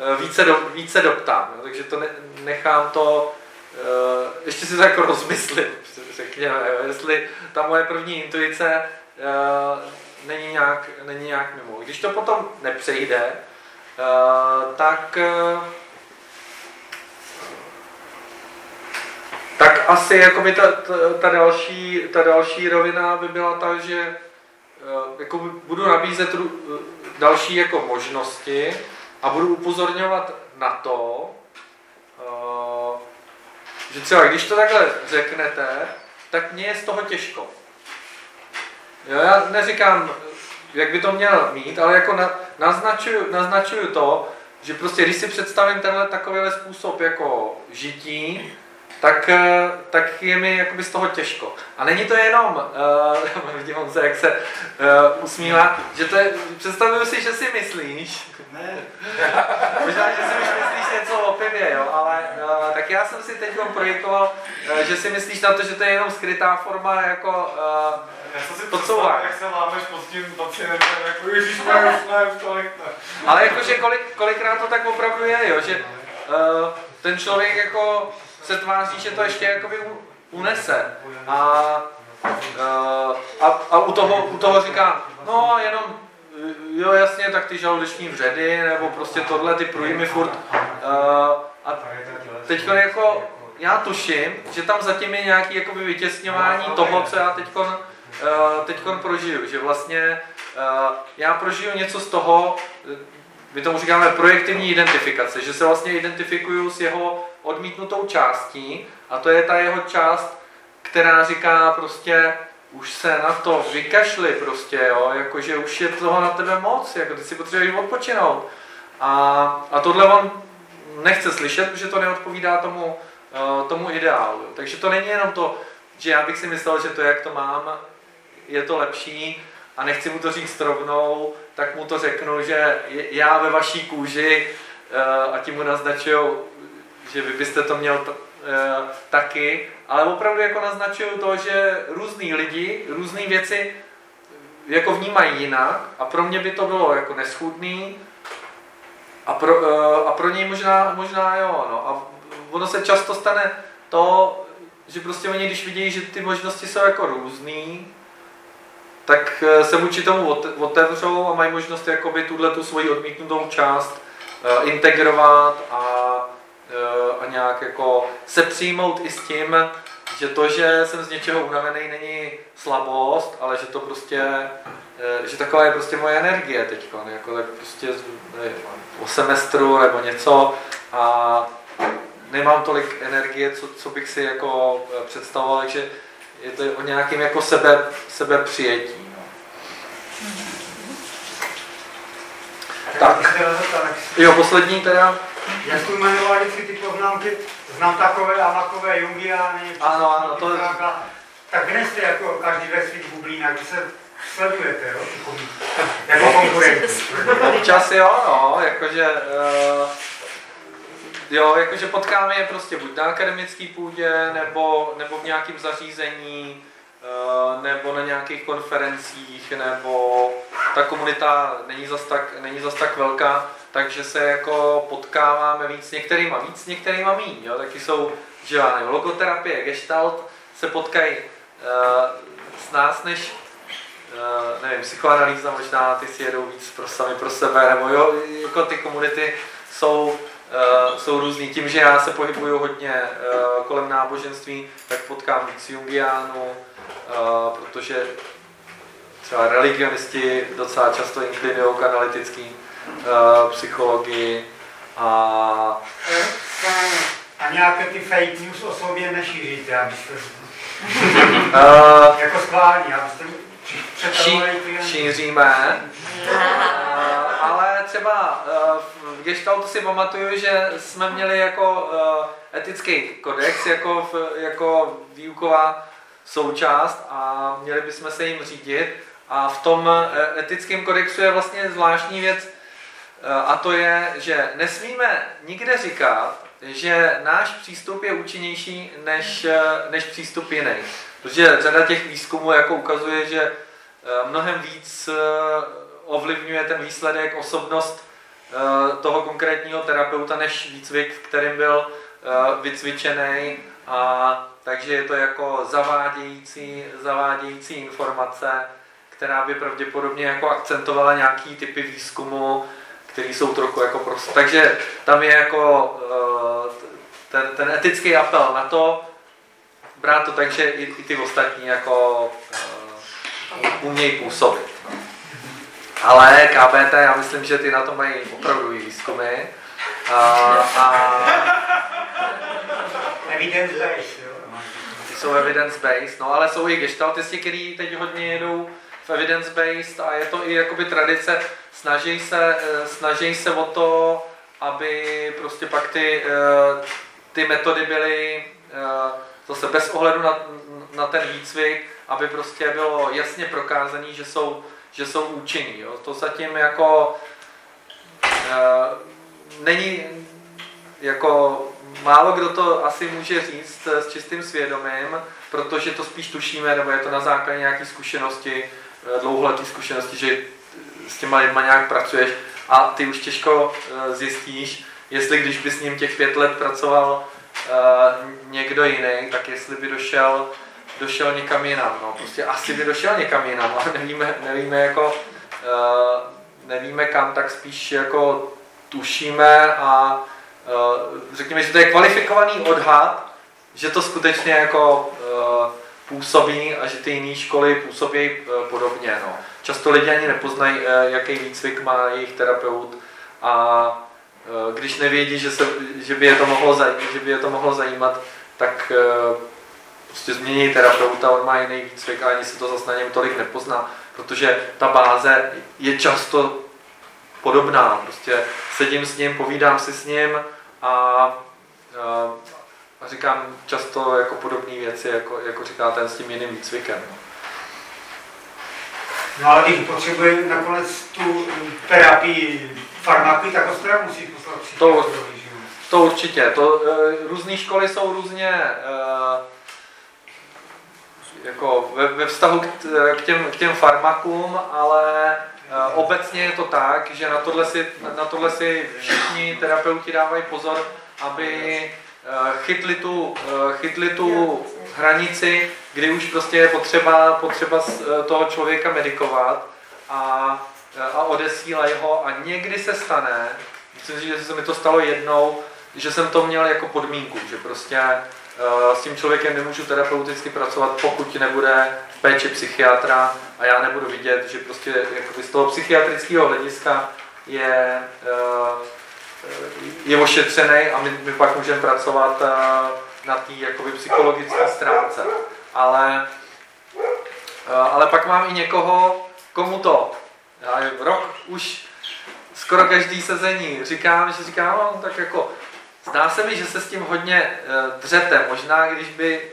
Eh, více, do, více doptám. Jo? Takže to ne, nechám to, uh, ještě si to jako rozmyslit, řekněme, jo? jestli ta moje první intuice uh, není, nějak, není nějak mimo. Když to potom nepřejde, uh, tak uh, tak asi jakoby ta, ta, ta, další, ta další rovina by byla ta, že jako budu nabízet další jako možnosti a budu upozorňovat na to, že třeba když to takhle řeknete, tak mně je z toho těžko. Jo, já neříkám, jak by to měl mít, ale jako na, naznačuju, naznačuju to, že prostě když si představím tenhle takovýhle způsob jako žití, tak, eh, tak je mi jakoby z toho těžko. A není to jenom, uh, vidím on se, jak se uh, usmívá, že to je, představuju si, že si myslíš, ne. možná, že si už myslíš něco o pivě, jo, ale uh, tak já jsem si teď projikoval, uh, že si myslíš na to, že to je jenom skrytá forma jako uh, já jsem si podsouvá. jak se lámeš pod tím pacientem, jako už už tolik. Ale jakože kolik, kolikrát to tak opravdu je, jo, že uh, ten člověk jako se tváří, že to ještě jakoby unese. A, a, a u, toho, u toho říká, no jenom, jo jasně, tak ty žaludeční vředy, nebo prostě tohle, ty průjmy furt. A teď jako, já tuším, že tam zatím je nějaký jakoby vytěsňování toho, co já teď uh, teďkon prožiju, že vlastně uh, já prožiju něco z toho, my tomu říkáme projektivní identifikace, že se vlastně identifikuju s jeho odmítnutou částí a to je ta jeho část, která říká prostě už se na to vykašli prostě, jo, jakože už je toho na tebe moc, jako ty si potřebuješ odpočinout. A, a tohle on nechce slyšet, protože to neodpovídá tomu, uh, tomu ideálu. Takže to není jenom to, že já bych si myslel, že to, jak to mám, je to lepší a nechci mu to říct rovnou, tak mu to řeknu, že já ve vaší kůži eh, a tím mu naznačují, že vy byste to měl eh, taky, ale opravdu jako naznačují to, že různý lidi, různé věci jako vnímají jinak a pro mě by to bylo jako neschudný a pro, eh, a pro něj možná, možná jo, no. A ono se často stane to, že prostě oni, když vidí, že ty možnosti jsou jako různý, tak eh, se vůči tomu otevřou a mají možnost jakoby tuhle tu svoji odmítnutou část integrovat a, a nějak jako se přijmout i s tím, že to, že jsem z něčeho unavený, není slabost, ale že to prostě, že taková je prostě moje energie teď, jako tak prostě o semestru nebo něco a nemám tolik energie, co, co bych si jako představoval, takže je to o nějakém jako sebe, sebe přijetí. No. Tak. Jo, poslední teda. Jak tu jmenoval vždycky ty poznámky, znám takové a makové jungiány, ano, ano, to... tak kde jste jako každý ve svých bublínách, kdy se sledujete, jo? Jako konkurenti. Občas jo, no, jakože uh, Jo, jakože potkáme je prostě buď na akademické půdě, nebo, nebo v nějakém zařízení, eh, nebo na nějakých konferencích, nebo ta komunita není zas tak, není zas tak velká, takže se jako potkáváme víc některýma víc, některýma míň, jo, taky jsou, já logoterapie, gestalt se potkají uh, s nás, než uh, nevím, psychoanalýza možná, ty si jedou víc pro sami pro sebe, nebo jo, jako ty komunity jsou uh, jsou různý. Tím, že já se pohybuju hodně uh, kolem náboženství, tak potkám víc Jungiánů, uh, protože třeba religionisti docela často inklinují k analytický uh, psychologii a... A nějaké ty fake news o sobě nešíříte, abyste... uh, jako schválně, abyste ší, šíříme. ale třeba v Gestaltu si pamatuju, že jsme měli jako etický kodex, jako, jako výuková součást a měli bychom se jim řídit. A v tom etickém kodexu je vlastně zvláštní věc, a to je, že nesmíme nikde říkat, že náš přístup je účinnější než, než přístup jiný. Protože řada těch výzkumů jako ukazuje, že eh, mnohem víc eh, ovlivňuje ten výsledek osobnost eh, toho konkrétního terapeuta, než výcvik, kterým byl vycvičený. A takže je to jako zavádějící, zavádějící informace, která by pravděpodobně jako akcentovala nějaký typy výzkumu, které jsou trochu jako prostě. Takže tam je jako ten, ten etický apel na to, brát to tak, že i, i ty ostatní jako uh, umějí působit. Ale KBT, já myslím, že ty na to mají opravdu výzkumy. A, a Evidence based, jo. ty jsou evidence-based, no ale jsou i gestaltisti, kteří teď hodně jedou evidence-based a je to i jakoby tradice, snaží se, eh, snaží se o to, aby prostě pak ty, eh, ty metody byly eh, zase bez ohledu na, na ten výcvik, aby prostě bylo jasně prokázaný, že jsou, že jsou účinný. Jo. To zatím jako není jako málo kdo to asi může říct s čistým svědomím, protože to spíš tušíme, nebo je to na základě nějaké zkušenosti, dlouholeté zkušenosti, že s těma lidma nějak pracuješ a ty už těžko zjistíš, jestli když by s ním těch pět let pracoval někdo jiný, tak jestli by došel, došel někam jinam. No, prostě asi by došel někam jinam, ale nevíme, nevíme, jako, nevíme kam, tak spíš jako tušíme a řekněme, že to je kvalifikovaný odhad, že to skutečně jako působí a že ty jiné školy působí podobně. No. Často lidi ani nepoznají, jaký výcvik má jejich terapeut a když nevědí, že, se, že, by je to mohlo zajímat, že by je to mohlo zajímat, tak prostě změní terapeuta, on má jiný výcvik a ani se to zase na něm tolik nepozná, protože ta báze je často podobná. Prostě sedím s ním, povídám si s ním a, a říkám často jako podobné věci, jako, jako říká ten s tím jiným výcvikem. No ale když potřebuje nakonec tu terapii farmaky, tak ho musí poslat to, to určitě. To, e, různé školy jsou různě e, jako ve, ve vztahu k, k, těm, k těm farmakům, ale Eh, obecně je to tak, že na tohle si, na tohle si všichni terapeuti dávají pozor, aby eh, chytli tu, eh, chytli tu hranici, kdy už prostě je potřeba, potřeba toho člověka medikovat a, a odesílají ho. A někdy se stane, myslím si, že se mi to stalo jednou, že jsem to měl jako podmínku, že prostě s tím člověkem nemůžu terapeuticky pracovat, pokud nebude v péči psychiatra a já nebudu vidět, že prostě z toho psychiatrického hlediska je, je ošetřený a my, my pak můžeme pracovat na té jakoby psychologické stránce. Ale, ale pak mám i někoho, komu to. Já rok už skoro každý sezení říkám, že říkám, no, tak jako Zdá se mi, že se s tím hodně dřete. Možná, když by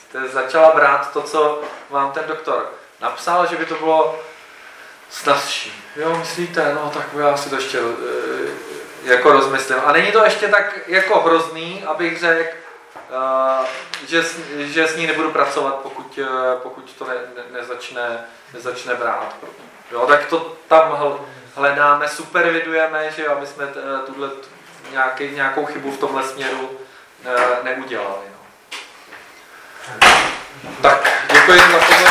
jste začala brát to, co vám ten doktor napsal, že by to bylo snazší. Jo, myslíte? No, tak já si to ještě jako rozmyslím. A není to ještě tak jako hrozný, abych řekl, uh, že, že s ní nebudu pracovat, pokud, uh, pokud to ne, ne, nezačne, nezačne brát. Jo, tak to tam hledáme, supervidujeme, že aby jsme tuhle nějaký, nějakou chybu v tomhle směru neudělali. No. Tak, děkuji za pozornost.